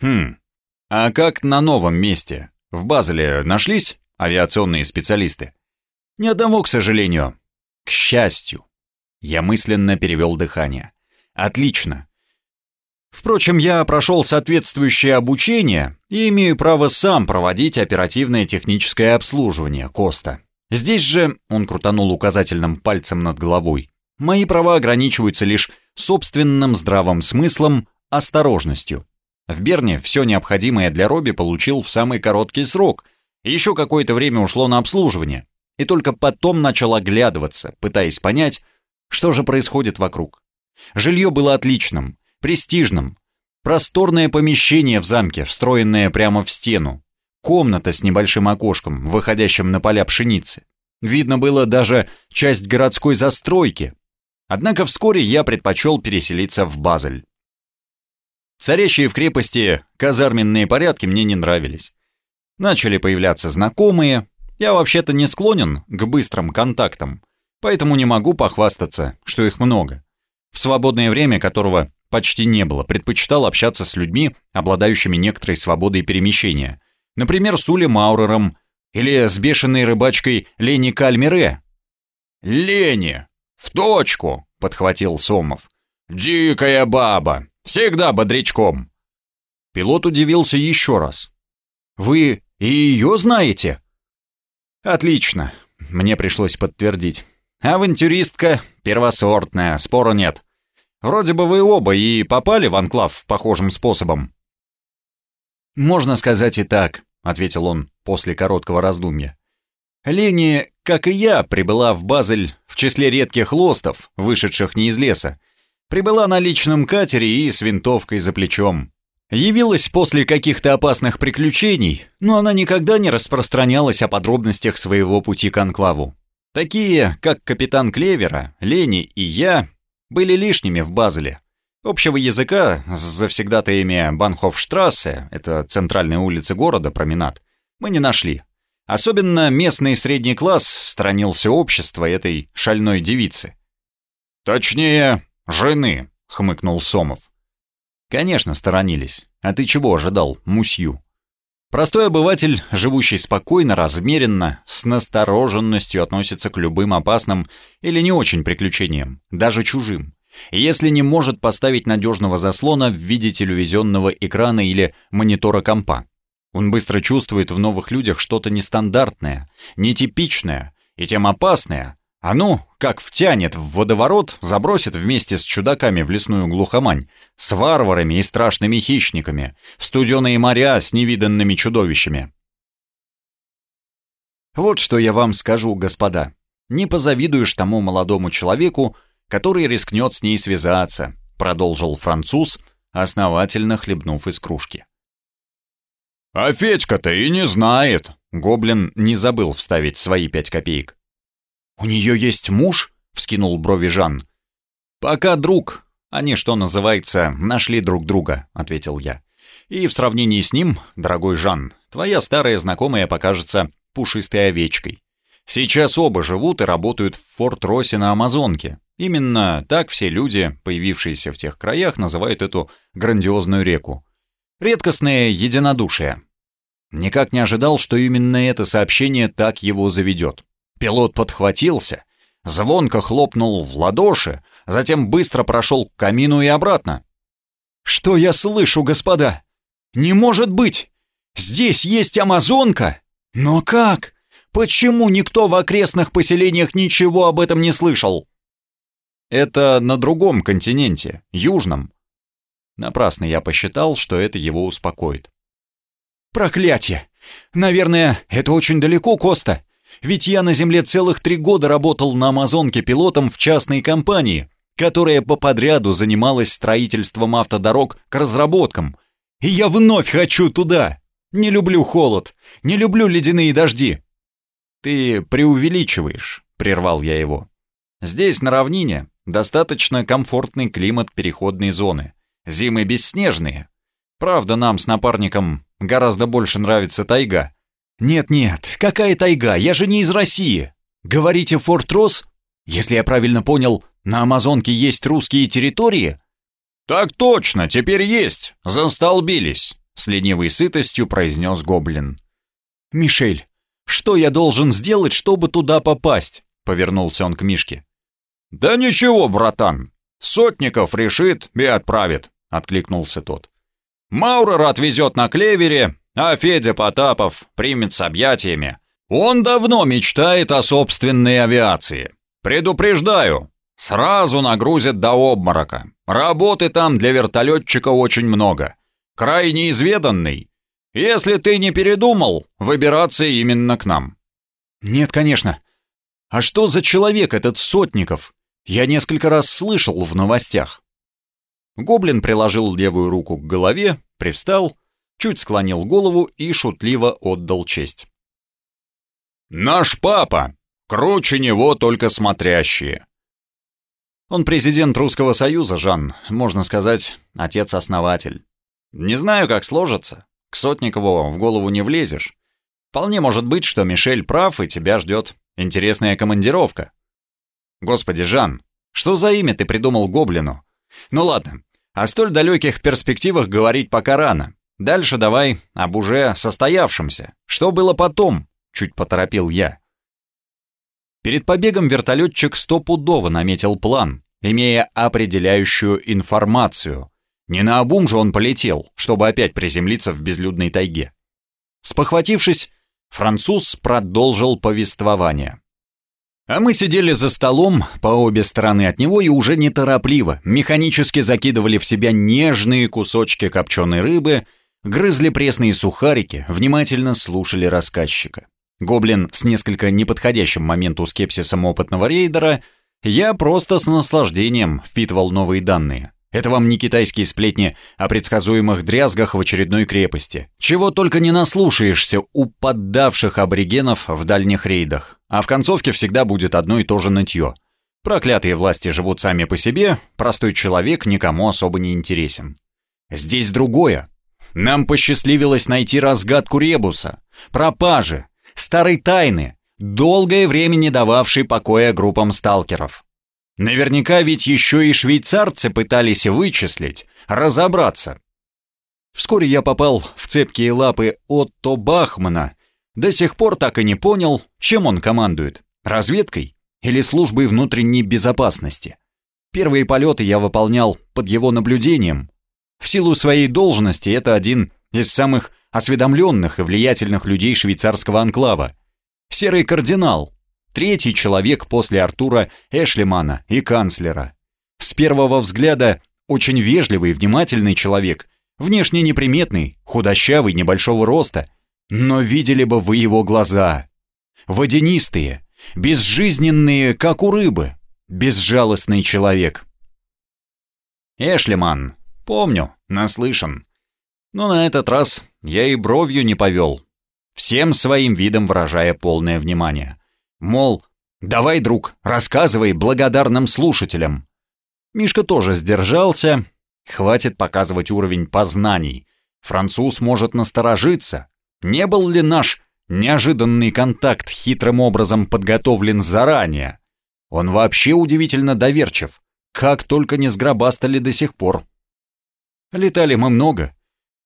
Хм, а как на новом месте? В Базеле нашлись авиационные специалисты? Ни одного, к сожалению. К счастью. Я мысленно перевел дыхание. Отлично. Впрочем, я прошел соответствующее обучение и имею право сам проводить оперативное техническое обслуживание Коста. Здесь же, он крутанул указательным пальцем над головой, мои права ограничиваются лишь собственным здравым смыслом, осторожностью. В Берне все необходимое для Робби получил в самый короткий срок. Еще какое-то время ушло на обслуживание. И только потом начал оглядываться, пытаясь понять, что же происходит вокруг. Жилье было отличным, престижным. Просторное помещение в замке, встроенное прямо в стену. Комната с небольшим окошком, выходящим на поля пшеницы. Видно было даже часть городской застройки. Однако вскоре я предпочел переселиться в Базель. Царящие в крепости казарменные порядки мне не нравились. Начали появляться знакомые. Я вообще-то не склонен к быстрым контактам, поэтому не могу похвастаться, что их много. В свободное время, которого почти не было, предпочитал общаться с людьми, обладающими некоторой свободой перемещения. Например, с Ули Маурером или с бешеной рыбачкой Лени Кальмире. «Лени! В точку!» — подхватил Сомов. «Дикая баба! Всегда бодрячком!» Пилот удивился еще раз. «Вы и ее знаете?» «Отлично!» — мне пришлось подтвердить. «Авантюристка первосортная, спора нет. Вроде бы вы оба и попали в анклав похожим способом». «Можно сказать и так», — ответил он после короткого раздумья. Лени, как и я, прибыла в Базель в числе редких лостов, вышедших не из леса. Прибыла на личном катере и с винтовкой за плечом. Явилась после каких-то опасных приключений, но она никогда не распространялась о подробностях своего пути к анклаву. Такие, как капитан Клевера, Лени и я, были лишними в Базеле. Общего языка с завсегдатаями Банхофштрассе, это центральная улица города, променад, мы не нашли. Особенно местный средний класс странился общества этой шальной девицы. «Точнее, жены», — хмыкнул Сомов. «Конечно, сторонились. А ты чего ожидал, мусью?» Простой обыватель, живущий спокойно, размеренно, с настороженностью относится к любым опасным или не очень приключениям, даже чужим. Если не может поставить надежного заслона в виде телевизионного экрана или монитора компа. Он быстро чувствует в новых людях что-то нестандартное, нетипичное и тем опасное. А ну, как втянет в водоворот, забросит вместе с чудаками в лесную глухомань, с варварами и страшными хищниками, в студеные моря с невиданными чудовищами. Вот что я вам скажу, господа. Не позавидуешь тому молодому человеку, который рискнет с ней связаться, продолжил француз, основательно хлебнув из кружки. «А Федька-то и не знает!» Гоблин не забыл вставить свои пять копеек. «У нее есть муж?» — вскинул брови Жан. «Пока друг. Они, что называется, нашли друг друга», — ответил я. «И в сравнении с ним, дорогой Жан, твоя старая знакомая покажется пушистой овечкой. Сейчас оба живут и работают в Форт-Росе на Амазонке. Именно так все люди, появившиеся в тех краях, называют эту грандиозную реку. Редкостное единодушие. Никак не ожидал, что именно это сообщение так его заведет. Пилот подхватился, звонко хлопнул в ладоши, затем быстро прошел к камину и обратно. «Что я слышу, господа? Не может быть! Здесь есть амазонка? Но как? Почему никто в окрестных поселениях ничего об этом не слышал?» «Это на другом континенте, южном». Напрасно я посчитал, что это его успокоит. Проклятие! Наверное, это очень далеко, Коста. Ведь я на Земле целых три года работал на Амазонке пилотом в частной компании, которая по подряду занималась строительством автодорог к разработкам. И я вновь хочу туда. Не люблю холод, не люблю ледяные дожди. Ты преувеличиваешь, прервал я его. Здесь, на равнине, достаточно комфортный климат переходной зоны. Зимы бесснежные. Правда, нам с напарником Гораздо больше нравится тайга. Нет-нет, какая тайга? Я же не из России. Говорите, Форт Росс? Если я правильно понял, на Амазонке есть русские территории? Так точно, теперь есть. Застолбились, с ленивой сытостью произнес гоблин. Мишель, что я должен сделать, чтобы туда попасть? Повернулся он к Мишке. Да ничего, братан. Сотников решит и отправит, откликнулся тот. Маурер отвезет на клевере, а Федя Потапов примет с объятиями. Он давно мечтает о собственной авиации. Предупреждаю, сразу нагрузят до обморока. Работы там для вертолетчика очень много. Край неизведанный. Если ты не передумал, выбираться именно к нам. Нет, конечно. А что за человек этот Сотников? Я несколько раз слышал в новостях. Гоблин приложил левую руку к голове, привстал, чуть склонил голову и шутливо отдал честь. «Наш папа! Круче него только смотрящие!» Он президент Русского Союза, Жан, можно сказать, отец-основатель. Не знаю, как сложится. К Сотникову в голову не влезешь. Вполне может быть, что Мишель прав, и тебя ждет интересная командировка. Господи, Жан, что за имя ты придумал гоблину? Ну ладно, О столь далеких перспективах говорить пока рано. Дальше давай об уже состоявшемся. Что было потом? Чуть поторопил я. Перед побегом вертолетчик стопудово наметил план, имея определяющую информацию. Не на обум же он полетел, чтобы опять приземлиться в безлюдной тайге. Спохватившись, француз продолжил повествование. А мы сидели за столом по обе стороны от него и уже неторопливо, механически закидывали в себя нежные кусочки копченой рыбы, грызли пресные сухарики, внимательно слушали рассказчика. Гоблин с несколько неподходящим моменту скепсисом опытного рейдера, я просто с наслаждением впитывал новые данные. Это вам не китайские сплетни о предсказуемых дрязгах в очередной крепости. Чего только не наслушаешься у поддавших аборигенов в дальних рейдах. А в концовке всегда будет одно и то же нытье. Проклятые власти живут сами по себе, простой человек никому особо не интересен. Здесь другое. Нам посчастливилось найти разгадку Ребуса, пропажи, старой тайны, долгое время не дававшей покоя группам сталкеров. Наверняка ведь еще и швейцарцы пытались вычислить, разобраться. Вскоре я попал в цепкие лапы Отто Бахмана. До сих пор так и не понял, чем он командует. Разведкой или службой внутренней безопасности. Первые полеты я выполнял под его наблюдением. В силу своей должности это один из самых осведомленных и влиятельных людей швейцарского анклава. Серый кардинал, Третий человек после Артура Эшлимана и канцлера. С первого взгляда очень вежливый и внимательный человек, внешне неприметный, худощавый, небольшого роста. Но видели бы вы его глаза. Водянистые, безжизненные, как у рыбы. Безжалостный человек. Эшлиман. Помню, наслышан. Но на этот раз я и бровью не повел, всем своим видом выражая полное внимание. Мол, давай, друг, рассказывай благодарным слушателям. Мишка тоже сдержался. Хватит показывать уровень познаний. Француз может насторожиться. Не был ли наш неожиданный контакт хитрым образом подготовлен заранее? Он вообще удивительно доверчив. Как только не сгробастали до сих пор. Летали мы много,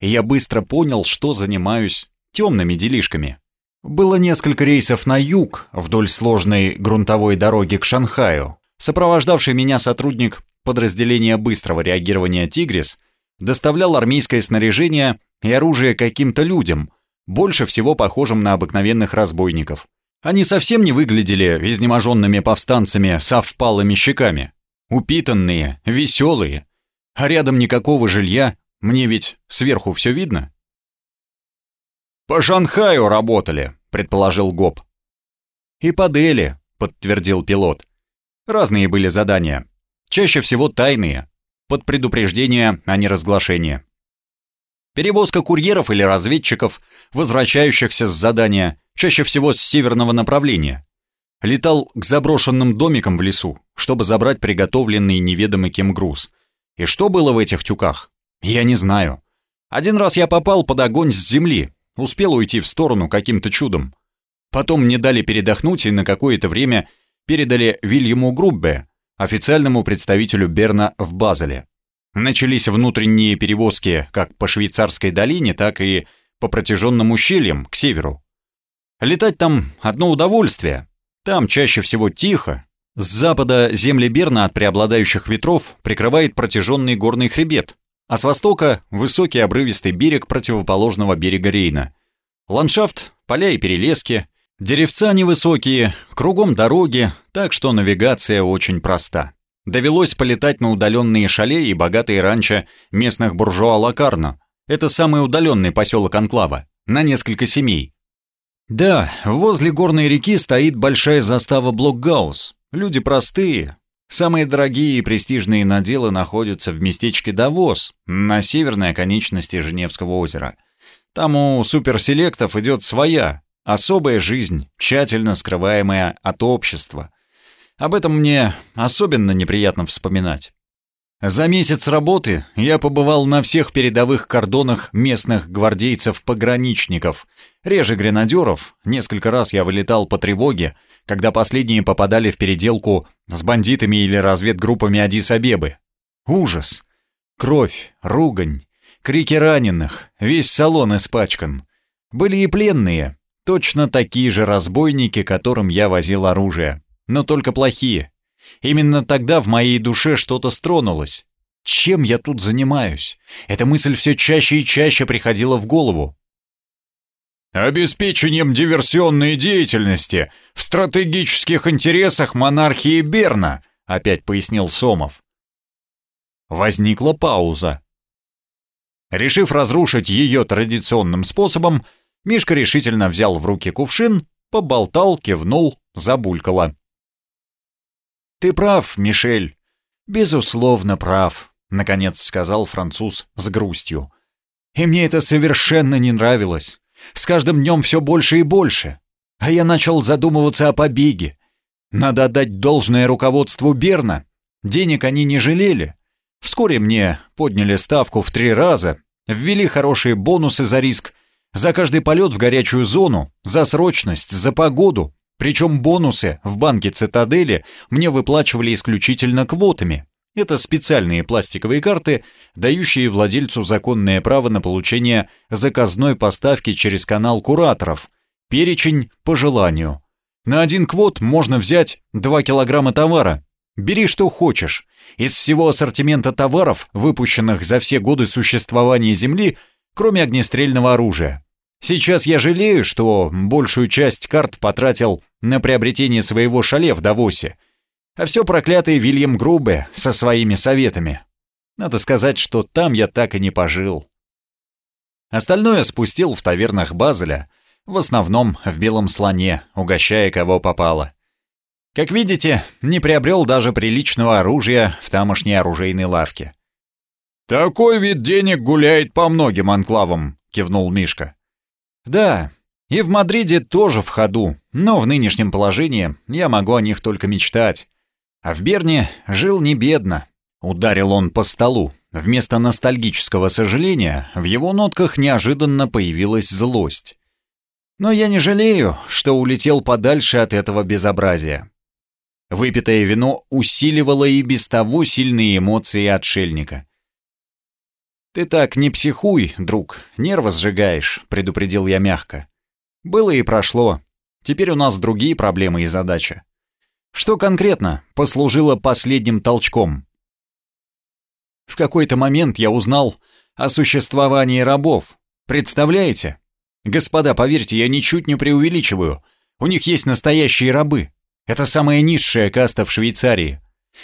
я быстро понял, что занимаюсь темными делишками. Было несколько рейсов на юг, вдоль сложной грунтовой дороги к Шанхаю. Сопровождавший меня сотрудник подразделения быстрого реагирования «Тигрис» доставлял армейское снаряжение и оружие каким-то людям, больше всего похожим на обыкновенных разбойников. Они совсем не выглядели изнеможенными повстанцами со впалыми щеками. Упитанные, веселые. А рядом никакого жилья, мне ведь сверху все видно. «По Шанхаю работали», — предположил Гоб. «И по Дели», — подтвердил пилот. Разные были задания. Чаще всего тайные, под предупреждение о неразглашении. Перевозка курьеров или разведчиков, возвращающихся с задания, чаще всего с северного направления. Летал к заброшенным домикам в лесу, чтобы забрать приготовленный неведомый кем груз. И что было в этих тюках? Я не знаю. Один раз я попал под огонь с земли, Успел уйти в сторону каким-то чудом. Потом мне дали передохнуть и на какое-то время передали Вильяму Груббе, официальному представителю Берна в Базеле. Начались внутренние перевозки как по швейцарской долине, так и по протяженным ущельям к северу. Летать там одно удовольствие. Там чаще всего тихо. С запада земли Берна от преобладающих ветров прикрывает протяженный горный хребет, а с востока — высокий обрывистый берег противоположного берега Рейна. Ландшафт, поля и перелески, деревца невысокие, кругом дороги, так что навигация очень проста. Довелось полетать на удаленные шале и богатые ранчо местных буржуа Лакарно. Это самый удаленный поселок Анклава, на несколько семей. Да, возле горной реки стоит большая застава Блокгаус. Люди простые, Самые дорогие и престижные наделы находятся в местечке Давос, на северной оконечности Женевского озера. Там у суперселектов идет своя, особая жизнь, тщательно скрываемая от общества. Об этом мне особенно неприятно вспоминать. За месяц работы я побывал на всех передовых кордонах местных гвардейцев-пограничников, реже гренадеров, несколько раз я вылетал по тревоге, когда последние попадали в переделку с бандитами или разведгруппами Адис-Абебы. Ужас! Кровь, ругань, крики раненых, весь салон испачкан. Были и пленные, точно такие же разбойники, которым я возил оружие, но только плохие. Именно тогда в моей душе что-то стронулось. Чем я тут занимаюсь? Эта мысль все чаще и чаще приходила в голову. «Обеспечением диверсионной деятельности в стратегических интересах монархии Берна», опять пояснил Сомов. Возникла пауза. Решив разрушить ее традиционным способом, Мишка решительно взял в руки кувшин, поболтал, кивнул, забулькало. «Ты прав, Мишель. Безусловно, прав», — наконец сказал француз с грустью. «И мне это совершенно не нравилось. С каждым днем все больше и больше. А я начал задумываться о побеге. Надо отдать должное руководству Берна. Денег они не жалели. Вскоре мне подняли ставку в три раза, ввели хорошие бонусы за риск, за каждый полет в горячую зону, за срочность, за погоду. Причем бонусы в банке «Цитадели» мне выплачивали исключительно квотами. Это специальные пластиковые карты, дающие владельцу законное право на получение заказной поставки через канал кураторов. Перечень по желанию. На один квот можно взять 2 килограмма товара. Бери что хочешь. Из всего ассортимента товаров, выпущенных за все годы существования Земли, кроме огнестрельного оружия. Сейчас я жалею, что большую часть карт потратил на приобретение своего шале в Давосе – а все проклятый Вильям Грубе со своими советами. Надо сказать, что там я так и не пожил. Остальное спустил в тавернах Базеля, в основном в белом слоне, угощая кого попало. Как видите, не приобрел даже приличного оружия в тамошней оружейной лавке. «Такой вид денег гуляет по многим анклавам», — кивнул Мишка. «Да, и в Мадриде тоже в ходу, но в нынешнем положении я могу о них только мечтать. А в Берне жил не бедно. Ударил он по столу. Вместо ностальгического сожаления в его нотках неожиданно появилась злость. Но я не жалею, что улетел подальше от этого безобразия. Выпитое вино усиливало и без того сильные эмоции отшельника. «Ты так не психуй, друг, нервы сжигаешь», — предупредил я мягко. «Было и прошло. Теперь у нас другие проблемы и задачи. Что конкретно послужило последним толчком? В какой-то момент я узнал о существовании рабов. Представляете? Господа, поверьте, я ничуть не преувеличиваю. У них есть настоящие рабы. Это самая низшая каста в Швейцарии.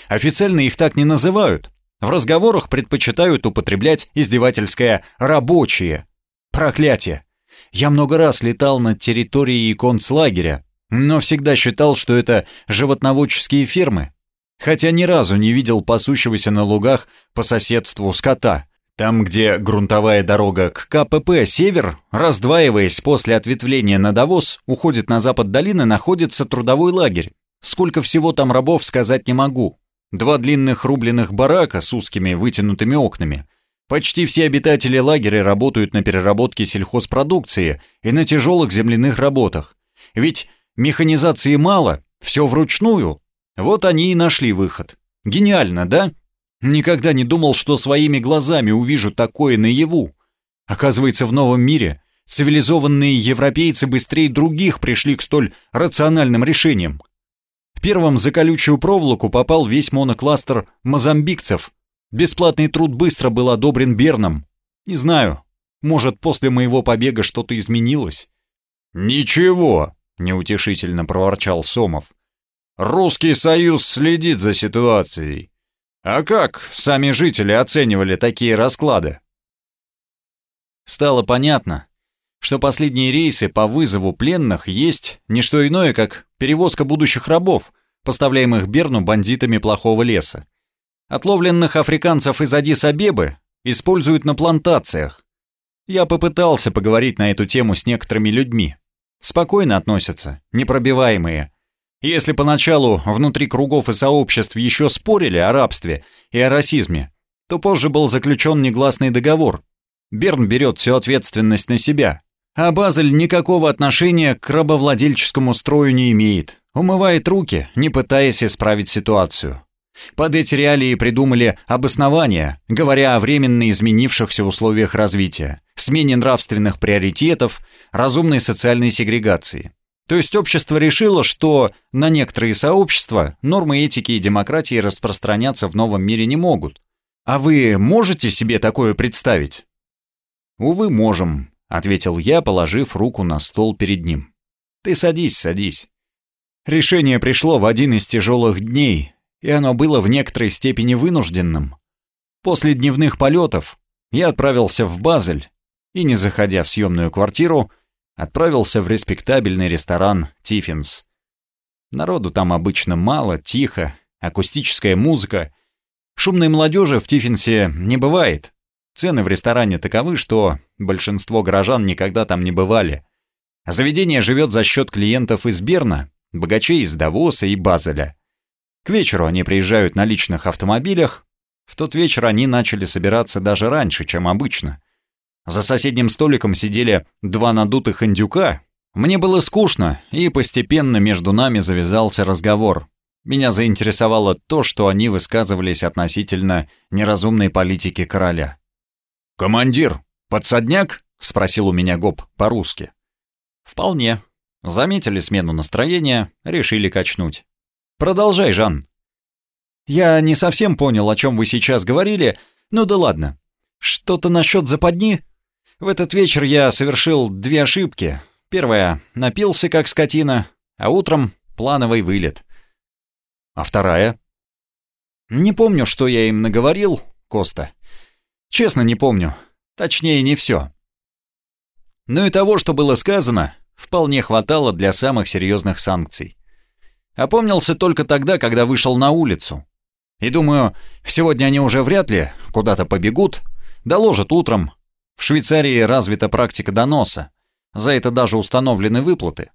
Официально их так не называют. В разговорах предпочитают употреблять издевательское «рабочие». Проклятие! Я много раз летал над территорией концлагеря, но всегда считал, что это животноводческие фермы, хотя ни разу не видел пасущегося на лугах по соседству скота. Там, где грунтовая дорога к КПП «Север», раздваиваясь после ответвления на Давос, уходит на запад долины, находится трудовой лагерь. Сколько всего там рабов, сказать не могу. Два длинных рубленых барака с узкими вытянутыми окнами. Почти все обитатели лагеря работают на переработке сельхозпродукции и на тяжелых земляных работах. Ведь Механизации мало, все вручную. Вот они и нашли выход. Гениально, да? Никогда не думал, что своими глазами увижу такое наяву. Оказывается, в новом мире цивилизованные европейцы быстрее других пришли к столь рациональным решениям. Первым за колючую проволоку попал весь монокластер мозамбикцев. Бесплатный труд быстро был одобрен Берном. Не знаю, может, после моего побега что-то изменилось? «Ничего», неутешительно проворчал Сомов. Русский Союз следит за ситуацией. А как сами жители оценивали такие расклады? Стало понятно, что последние рейсы по вызову пленных есть не что иное, как перевозка будущих рабов, поставляемых Берну бандитами плохого леса. Отловленных африканцев из Адис-Абебы используют на плантациях. Я попытался поговорить на эту тему с некоторыми людьми, Спокойно относятся, непробиваемые. Если поначалу внутри кругов и сообществ еще спорили о рабстве и о расизме, то позже был заключен негласный договор. Берн берет всю ответственность на себя, а Базель никакого отношения к рабовладельческому строю не имеет, умывает руки, не пытаясь исправить ситуацию. Под эти реалии придумали обоснования, говоря о временно изменившихся условиях развития, смене нравственных приоритетов, разумной социальной сегрегации. То есть общество решило, что на некоторые сообщества нормы этики и демократии распространяться в новом мире не могут. А вы можете себе такое представить? «Увы, можем», — ответил я, положив руку на стол перед ним. «Ты садись, садись». Решение пришло в один из тяжелых дней, и оно было в некоторой степени вынужденным. После дневных полетов я отправился в Базель и, не заходя в съемную квартиру, отправился в респектабельный ресторан «Тиффинс». Народу там обычно мало, тихо, акустическая музыка. Шумной молодежи в Тиффинсе не бывает. Цены в ресторане таковы, что большинство горожан никогда там не бывали. Заведение живет за счет клиентов из Берна, богачей из Давоса и Базеля. К вечеру они приезжают на личных автомобилях. В тот вечер они начали собираться даже раньше, чем обычно. За соседним столиком сидели два надутых индюка. Мне было скучно, и постепенно между нами завязался разговор. Меня заинтересовало то, что они высказывались относительно неразумной политики короля. «Командир, подсадняк?» — спросил у меня Гоб по-русски. «Вполне. Заметили смену настроения, решили качнуть. Продолжай, Жан. Я не совсем понял, о чем вы сейчас говорили, ну да ладно. Что-то насчет западни? В этот вечер я совершил две ошибки. Первая — напился как скотина, а утром плановый вылет. А вторая? Не помню, что я им наговорил, Коста. Честно, не помню. Точнее, не все. Но и того, что было сказано, вполне хватало для самых серьезных санкций. Опомнился только тогда, когда вышел на улицу. И думаю, сегодня они уже вряд ли куда-то побегут, доложат утром. В Швейцарии развита практика доноса. За это даже установлены выплаты.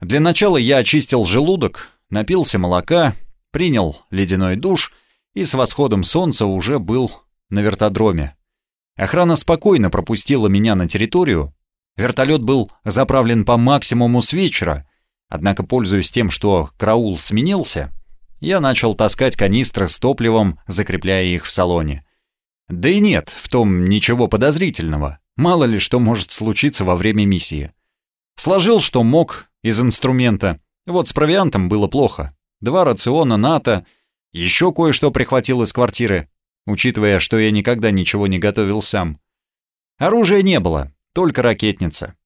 Для начала я очистил желудок, напился молока, принял ледяной душ и с восходом солнца уже был на вертодроме. Охрана спокойно пропустила меня на территорию. Вертолет был заправлен по максимуму с вечера, Однако, пользуясь тем, что караул сменился, я начал таскать канистры с топливом, закрепляя их в салоне. Да и нет в том ничего подозрительного. Мало ли что может случиться во время миссии. Сложил, что мог, из инструмента. Вот с провиантом было плохо. Два рациона НАТО, еще кое-что прихватил из квартиры, учитывая, что я никогда ничего не готовил сам. Оружия не было, только ракетница.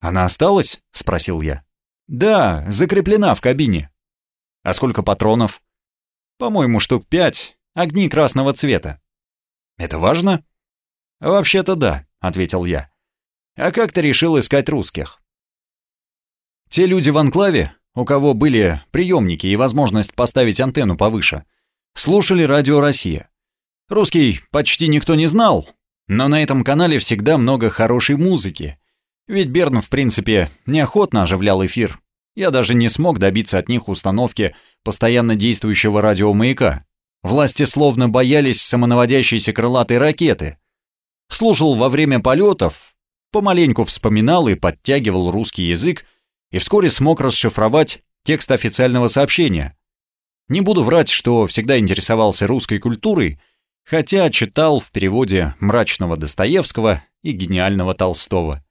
«Она осталась?» — спросил я. «Да, закреплена в кабине». «А сколько патронов?» «По-моему, штук пять, огни красного цвета». «Это важно?» «Вообще-то да», — ответил я. «А как ты решил искать русских?» Те люди в анклаве, у кого были приемники и возможность поставить антенну повыше, слушали радио «Россия». Русский почти никто не знал, но на этом канале всегда много хорошей музыки, ведь Берн, в принципе, неохотно оживлял эфир. Я даже не смог добиться от них установки постоянно действующего радиомаяка. Власти словно боялись самонаводящейся крылатой ракеты. Слушал во время полетов, помаленьку вспоминал и подтягивал русский язык, и вскоре смог расшифровать текст официального сообщения. Не буду врать, что всегда интересовался русской культурой, хотя читал в переводе мрачного Достоевского и гениального Толстого.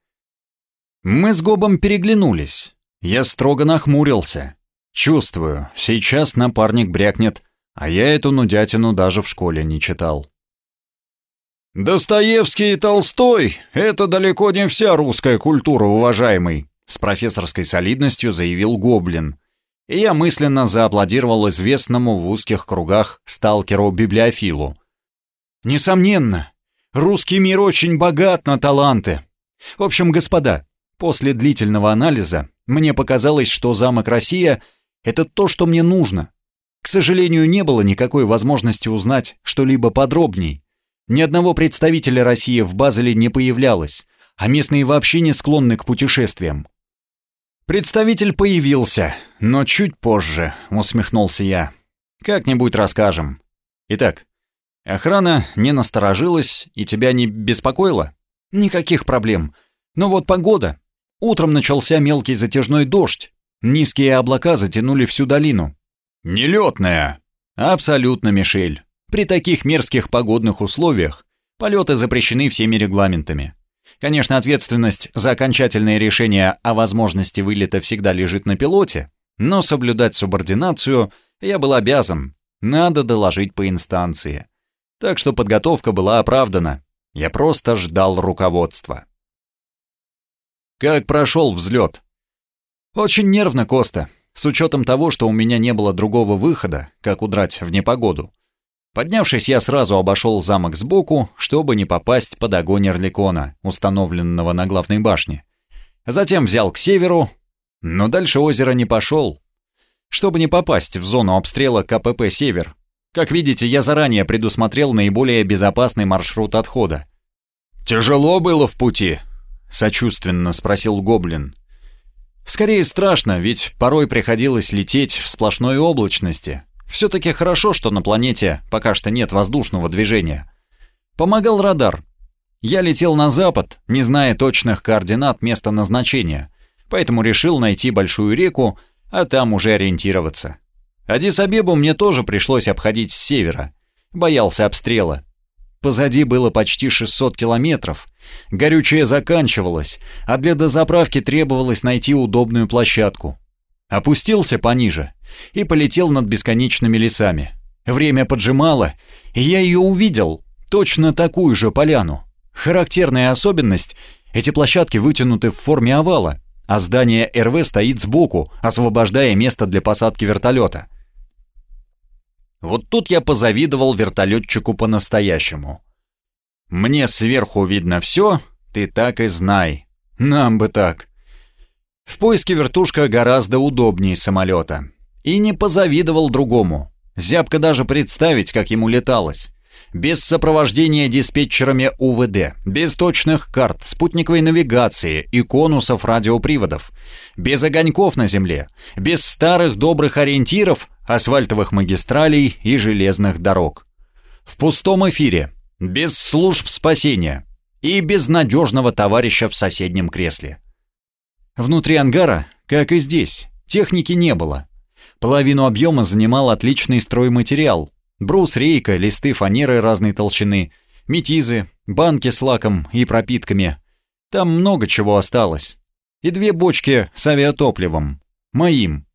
Мы с Гобом переглянулись. Я строго нахмурился. Чувствую, сейчас напарник брякнет, а я эту нудятину даже в школе не читал. «Достоевский и Толстой — это далеко не вся русская культура, уважаемый», с профессорской солидностью заявил Гоблин. И я мысленно зааплодировал известному в узких кругах сталкеру-библиофилу. «Несомненно, русский мир очень богат на таланты. В общем, господа, После длительного анализа мне показалось, что замок «Россия» — это то, что мне нужно. К сожалению, не было никакой возможности узнать что-либо подробней. Ни одного представителя России в Базеле не появлялось, а местные вообще не склонны к путешествиям. «Представитель появился, но чуть позже», — усмехнулся я. «Как-нибудь расскажем. Итак, охрана не насторожилась и тебя не беспокоила? Никаких проблем. Но вот погода. Утром начался мелкий затяжной дождь. Низкие облака затянули всю долину. «Нелетная!» Абсолютно, Мишель. При таких мерзких погодных условиях полеты запрещены всеми регламентами. Конечно, ответственность за окончательное решение о возможности вылета всегда лежит на пилоте, но соблюдать субординацию я был обязан. Надо доложить по инстанции. Так что подготовка была оправдана. Я просто ждал руководства. Как прошел взлет? Очень нервно, Коста, с учетом того, что у меня не было другого выхода, как удрать в непогоду. Поднявшись, я сразу обошел замок сбоку, чтобы не попасть под огонь Орликона, установленного на главной башне. Затем взял к северу, но дальше озера не пошел. Чтобы не попасть в зону обстрела КПП «Север», как видите, я заранее предусмотрел наиболее безопасный маршрут отхода. «Тяжело было в пути?» — сочувственно спросил Гоблин. «Скорее страшно, ведь порой приходилось лететь в сплошной облачности, все-таки хорошо, что на планете пока что нет воздушного движения. Помогал радар. Я летел на запад, не зная точных координат места назначения, поэтому решил найти большую реку, а там уже ориентироваться. Адис-Абебу мне тоже пришлось обходить с севера. Боялся обстрела. Позади было почти 600 километров. Горючее заканчивалось, а для дозаправки требовалось найти удобную площадку. Опустился пониже и полетел над бесконечными лесами. Время поджимало, и я ее увидел, точно такую же поляну. Характерная особенность — эти площадки вытянуты в форме овала, а здание РВ стоит сбоку, освобождая место для посадки вертолета. Вот тут я позавидовал вертолетчику по-настоящему. Мне сверху видно все, ты так и знай. Нам бы так. В поиске вертушка гораздо удобнее самолета. И не позавидовал другому. Зябко даже представить, как ему леталось. Без сопровождения диспетчерами УВД, без точных карт, спутниковой навигации и конусов радиоприводов, без огоньков на земле, без старых добрых ориентиров, асфальтовых магистралей и железных дорог. В пустом эфире, без служб спасения и без надежного товарища в соседнем кресле. Внутри ангара, как и здесь, техники не было. Половину объема занимал отличный стройматериал. Брус, рейка, листы фанеры разной толщины, метизы, банки с лаком и пропитками. Там много чего осталось. И две бочки с авиатопливом. Моим.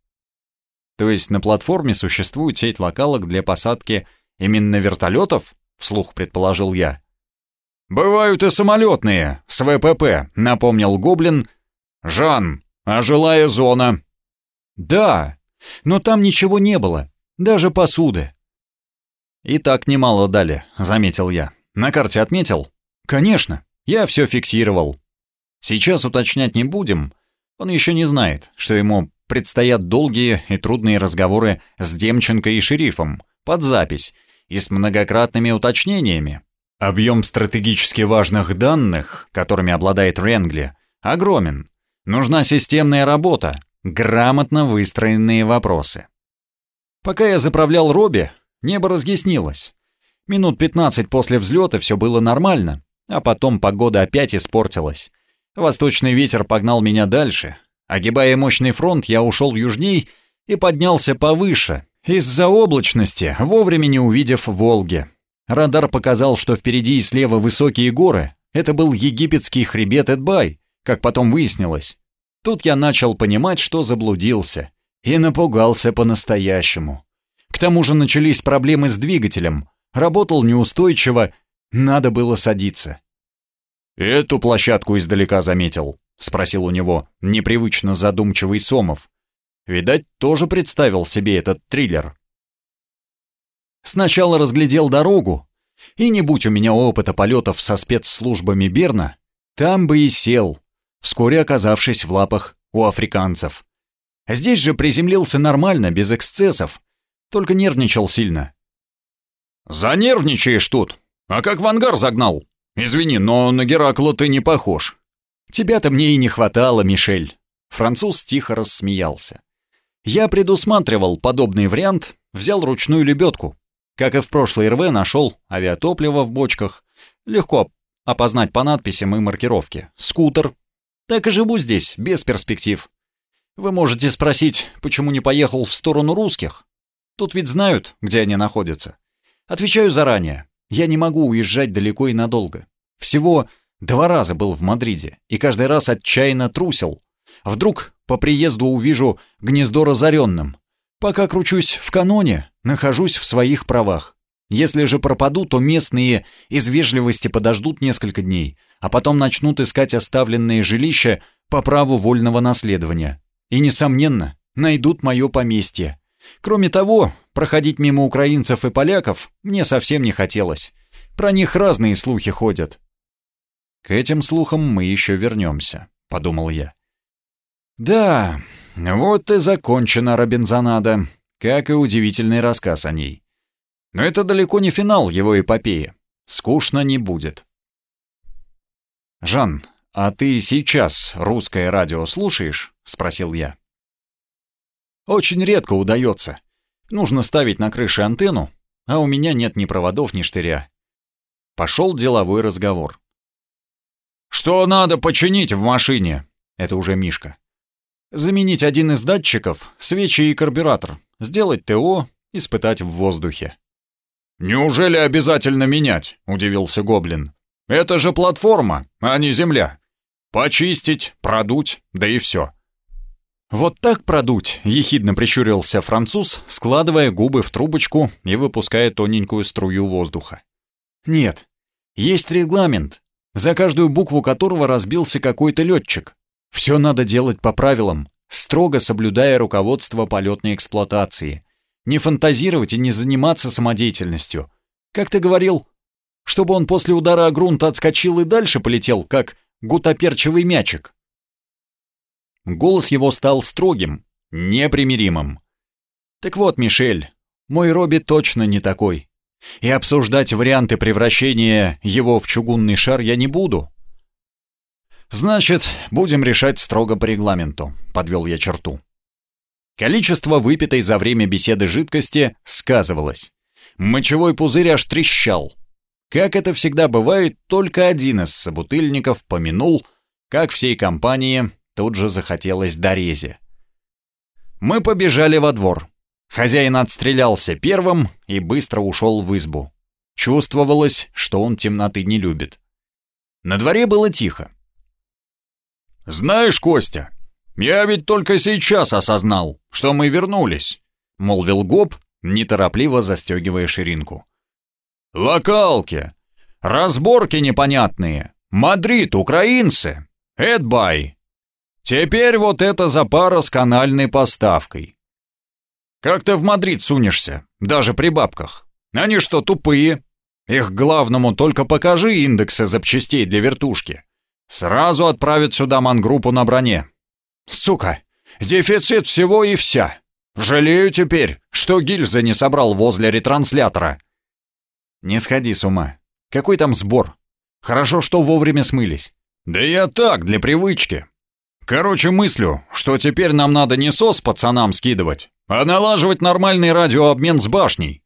То есть на платформе существует сеть локалок для посадки именно вертолетов? Вслух предположил я. «Бывают и самолетные, с ВПП», — напомнил Гоблин, «Жан, а жилая зона?» «Да, но там ничего не было, даже посуды». «И так немало дали», — заметил я. «На карте отметил?» «Конечно, я все фиксировал. Сейчас уточнять не будем. Он еще не знает, что ему предстоят долгие и трудные разговоры с Демченко и шерифом, под запись и с многократными уточнениями. Объем стратегически важных данных, которыми обладает Ренгли, огромен, Нужна системная работа, грамотно выстроенные вопросы. Пока я заправлял Робби, небо разъяснилось. Минут 15 после взлета все было нормально, а потом погода опять испортилась. Восточный ветер погнал меня дальше. Огибая мощный фронт, я ушел южней и поднялся повыше, из-за облачности, вовремя не увидев Волги. Радар показал, что впереди и слева высокие горы. Это был египетский хребет Эдбай, как потом выяснилось. Тут я начал понимать, что заблудился. И напугался по-настоящему. К тому же начались проблемы с двигателем. Работал неустойчиво, надо было садиться. «Эту площадку издалека заметил», — спросил у него непривычно задумчивый Сомов. Видать, тоже представил себе этот триллер. Сначала разглядел дорогу, и не будь у меня опыта полетов со спецслужбами Берна, там бы и сел вскоре оказавшись в лапах у африканцев. Здесь же приземлился нормально, без эксцессов, только нервничал сильно. «Занервничаешь тут? А как в ангар загнал? Извини, но на Геракла ты не похож». «Тебя-то мне и не хватало, Мишель». Француз тихо рассмеялся. «Я предусматривал подобный вариант, взял ручную лебедку. Как и в прошлой РВ, нашел авиатопливо в бочках. Легко опознать по надписям и маркировке. Скутер, так и живу здесь, без перспектив. Вы можете спросить, почему не поехал в сторону русских? Тут ведь знают, где они находятся. Отвечаю заранее. Я не могу уезжать далеко и надолго. Всего два раза был в Мадриде, и каждый раз отчаянно трусил. Вдруг по приезду увижу гнездо разоренным. Пока кручусь в каноне, нахожусь в своих правах. Если же пропаду, то местные из вежливости подождут несколько дней, а потом начнут искать оставленные жилища по праву вольного наследования. И, несомненно, найдут мое поместье. Кроме того, проходить мимо украинцев и поляков мне совсем не хотелось. Про них разные слухи ходят. К этим слухам мы еще вернемся, подумал я. Да, вот и закончена Робинзонада, как и удивительный рассказ о ней. Но это далеко не финал его эпопеи. Скучно не будет. «Жан, а ты сейчас русское радио слушаешь?» — спросил я. «Очень редко удается. Нужно ставить на крыше антенну, а у меня нет ни проводов, ни штыря». Пошел деловой разговор. «Что надо починить в машине?» — это уже Мишка. «Заменить один из датчиков, свечи и карбюратор, сделать ТО, испытать в воздухе». «Неужели обязательно менять?» — удивился Гоблин. «Это же платформа, а не земля. Почистить, продуть, да и все». «Вот так продуть», — ехидно прищурился француз, складывая губы в трубочку и выпуская тоненькую струю воздуха. «Нет, есть регламент, за каждую букву которого разбился какой-то летчик. Все надо делать по правилам, строго соблюдая руководство полетной эксплуатации. Не фантазировать и не заниматься самодеятельностью. Как ты говорил, чтобы он после удара о грунт отскочил и дальше полетел, как гутоперчивый мячик. Голос его стал строгим, непримиримым. Так вот, Мишель, мой Робби точно не такой. И обсуждать варианты превращения его в чугунный шар я не буду. Значит, будем решать строго по регламенту, подвел я черту. Количество выпитой за время беседы жидкости сказывалось. Мочевой пузырь аж трещал. Как это всегда бывает, только один из собутыльников помянул, как всей компании тут же захотелось дорезе. Мы побежали во двор. Хозяин отстрелялся первым и быстро ушел в избу. Чувствовалось, что он темноты не любит. На дворе было тихо. «Знаешь, Костя, я ведь только сейчас осознал, что мы вернулись», — молвил Гоб, неторопливо застегивая ширинку. «Локалки, разборки непонятные, Мадрид, украинцы, Эдбай. Теперь вот это за пара с канальной поставкой. Как ты в Мадрид сунешься, даже при бабках? Они что, тупые? Их главному только покажи индексы запчастей для вертушки. Сразу отправят сюда мангруппу на броне. Сука, дефицит всего и вся. Жалею теперь, что гильзы не собрал возле ретранслятора. Не сходи с ума. Какой там сбор? Хорошо, что вовремя смылись. Да я так, для привычки. Короче, мыслю, что теперь нам надо не сос пацанам скидывать, а налаживать нормальный радиообмен с башней.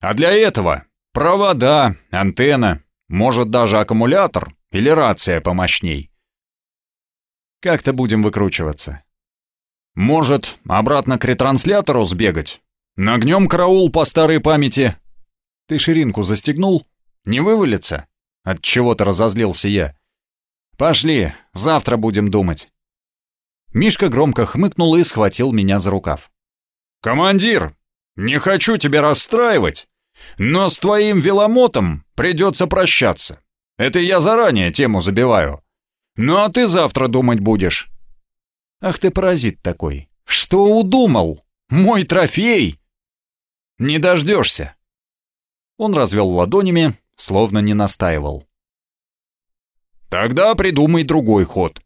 А для этого провода, антенна, может даже аккумулятор или рация помощней. Как-то будем выкручиваться. Может, обратно к ретранслятору сбегать? Нагнем караул по старой памяти. Ты ширинку застегнул? Не вывалится? От чего-то разозлился я. Пошли, завтра будем думать. Мишка громко хмыкнул и схватил меня за рукав. «Командир, не хочу тебя расстраивать, но с твоим веломотом придется прощаться. Это я заранее тему забиваю. Ну а ты завтра думать будешь». «Ах ты паразит такой! Что удумал? Мой трофей!» «Не дождешься!» Он развел ладонями, словно не настаивал. «Тогда придумай другой ход»,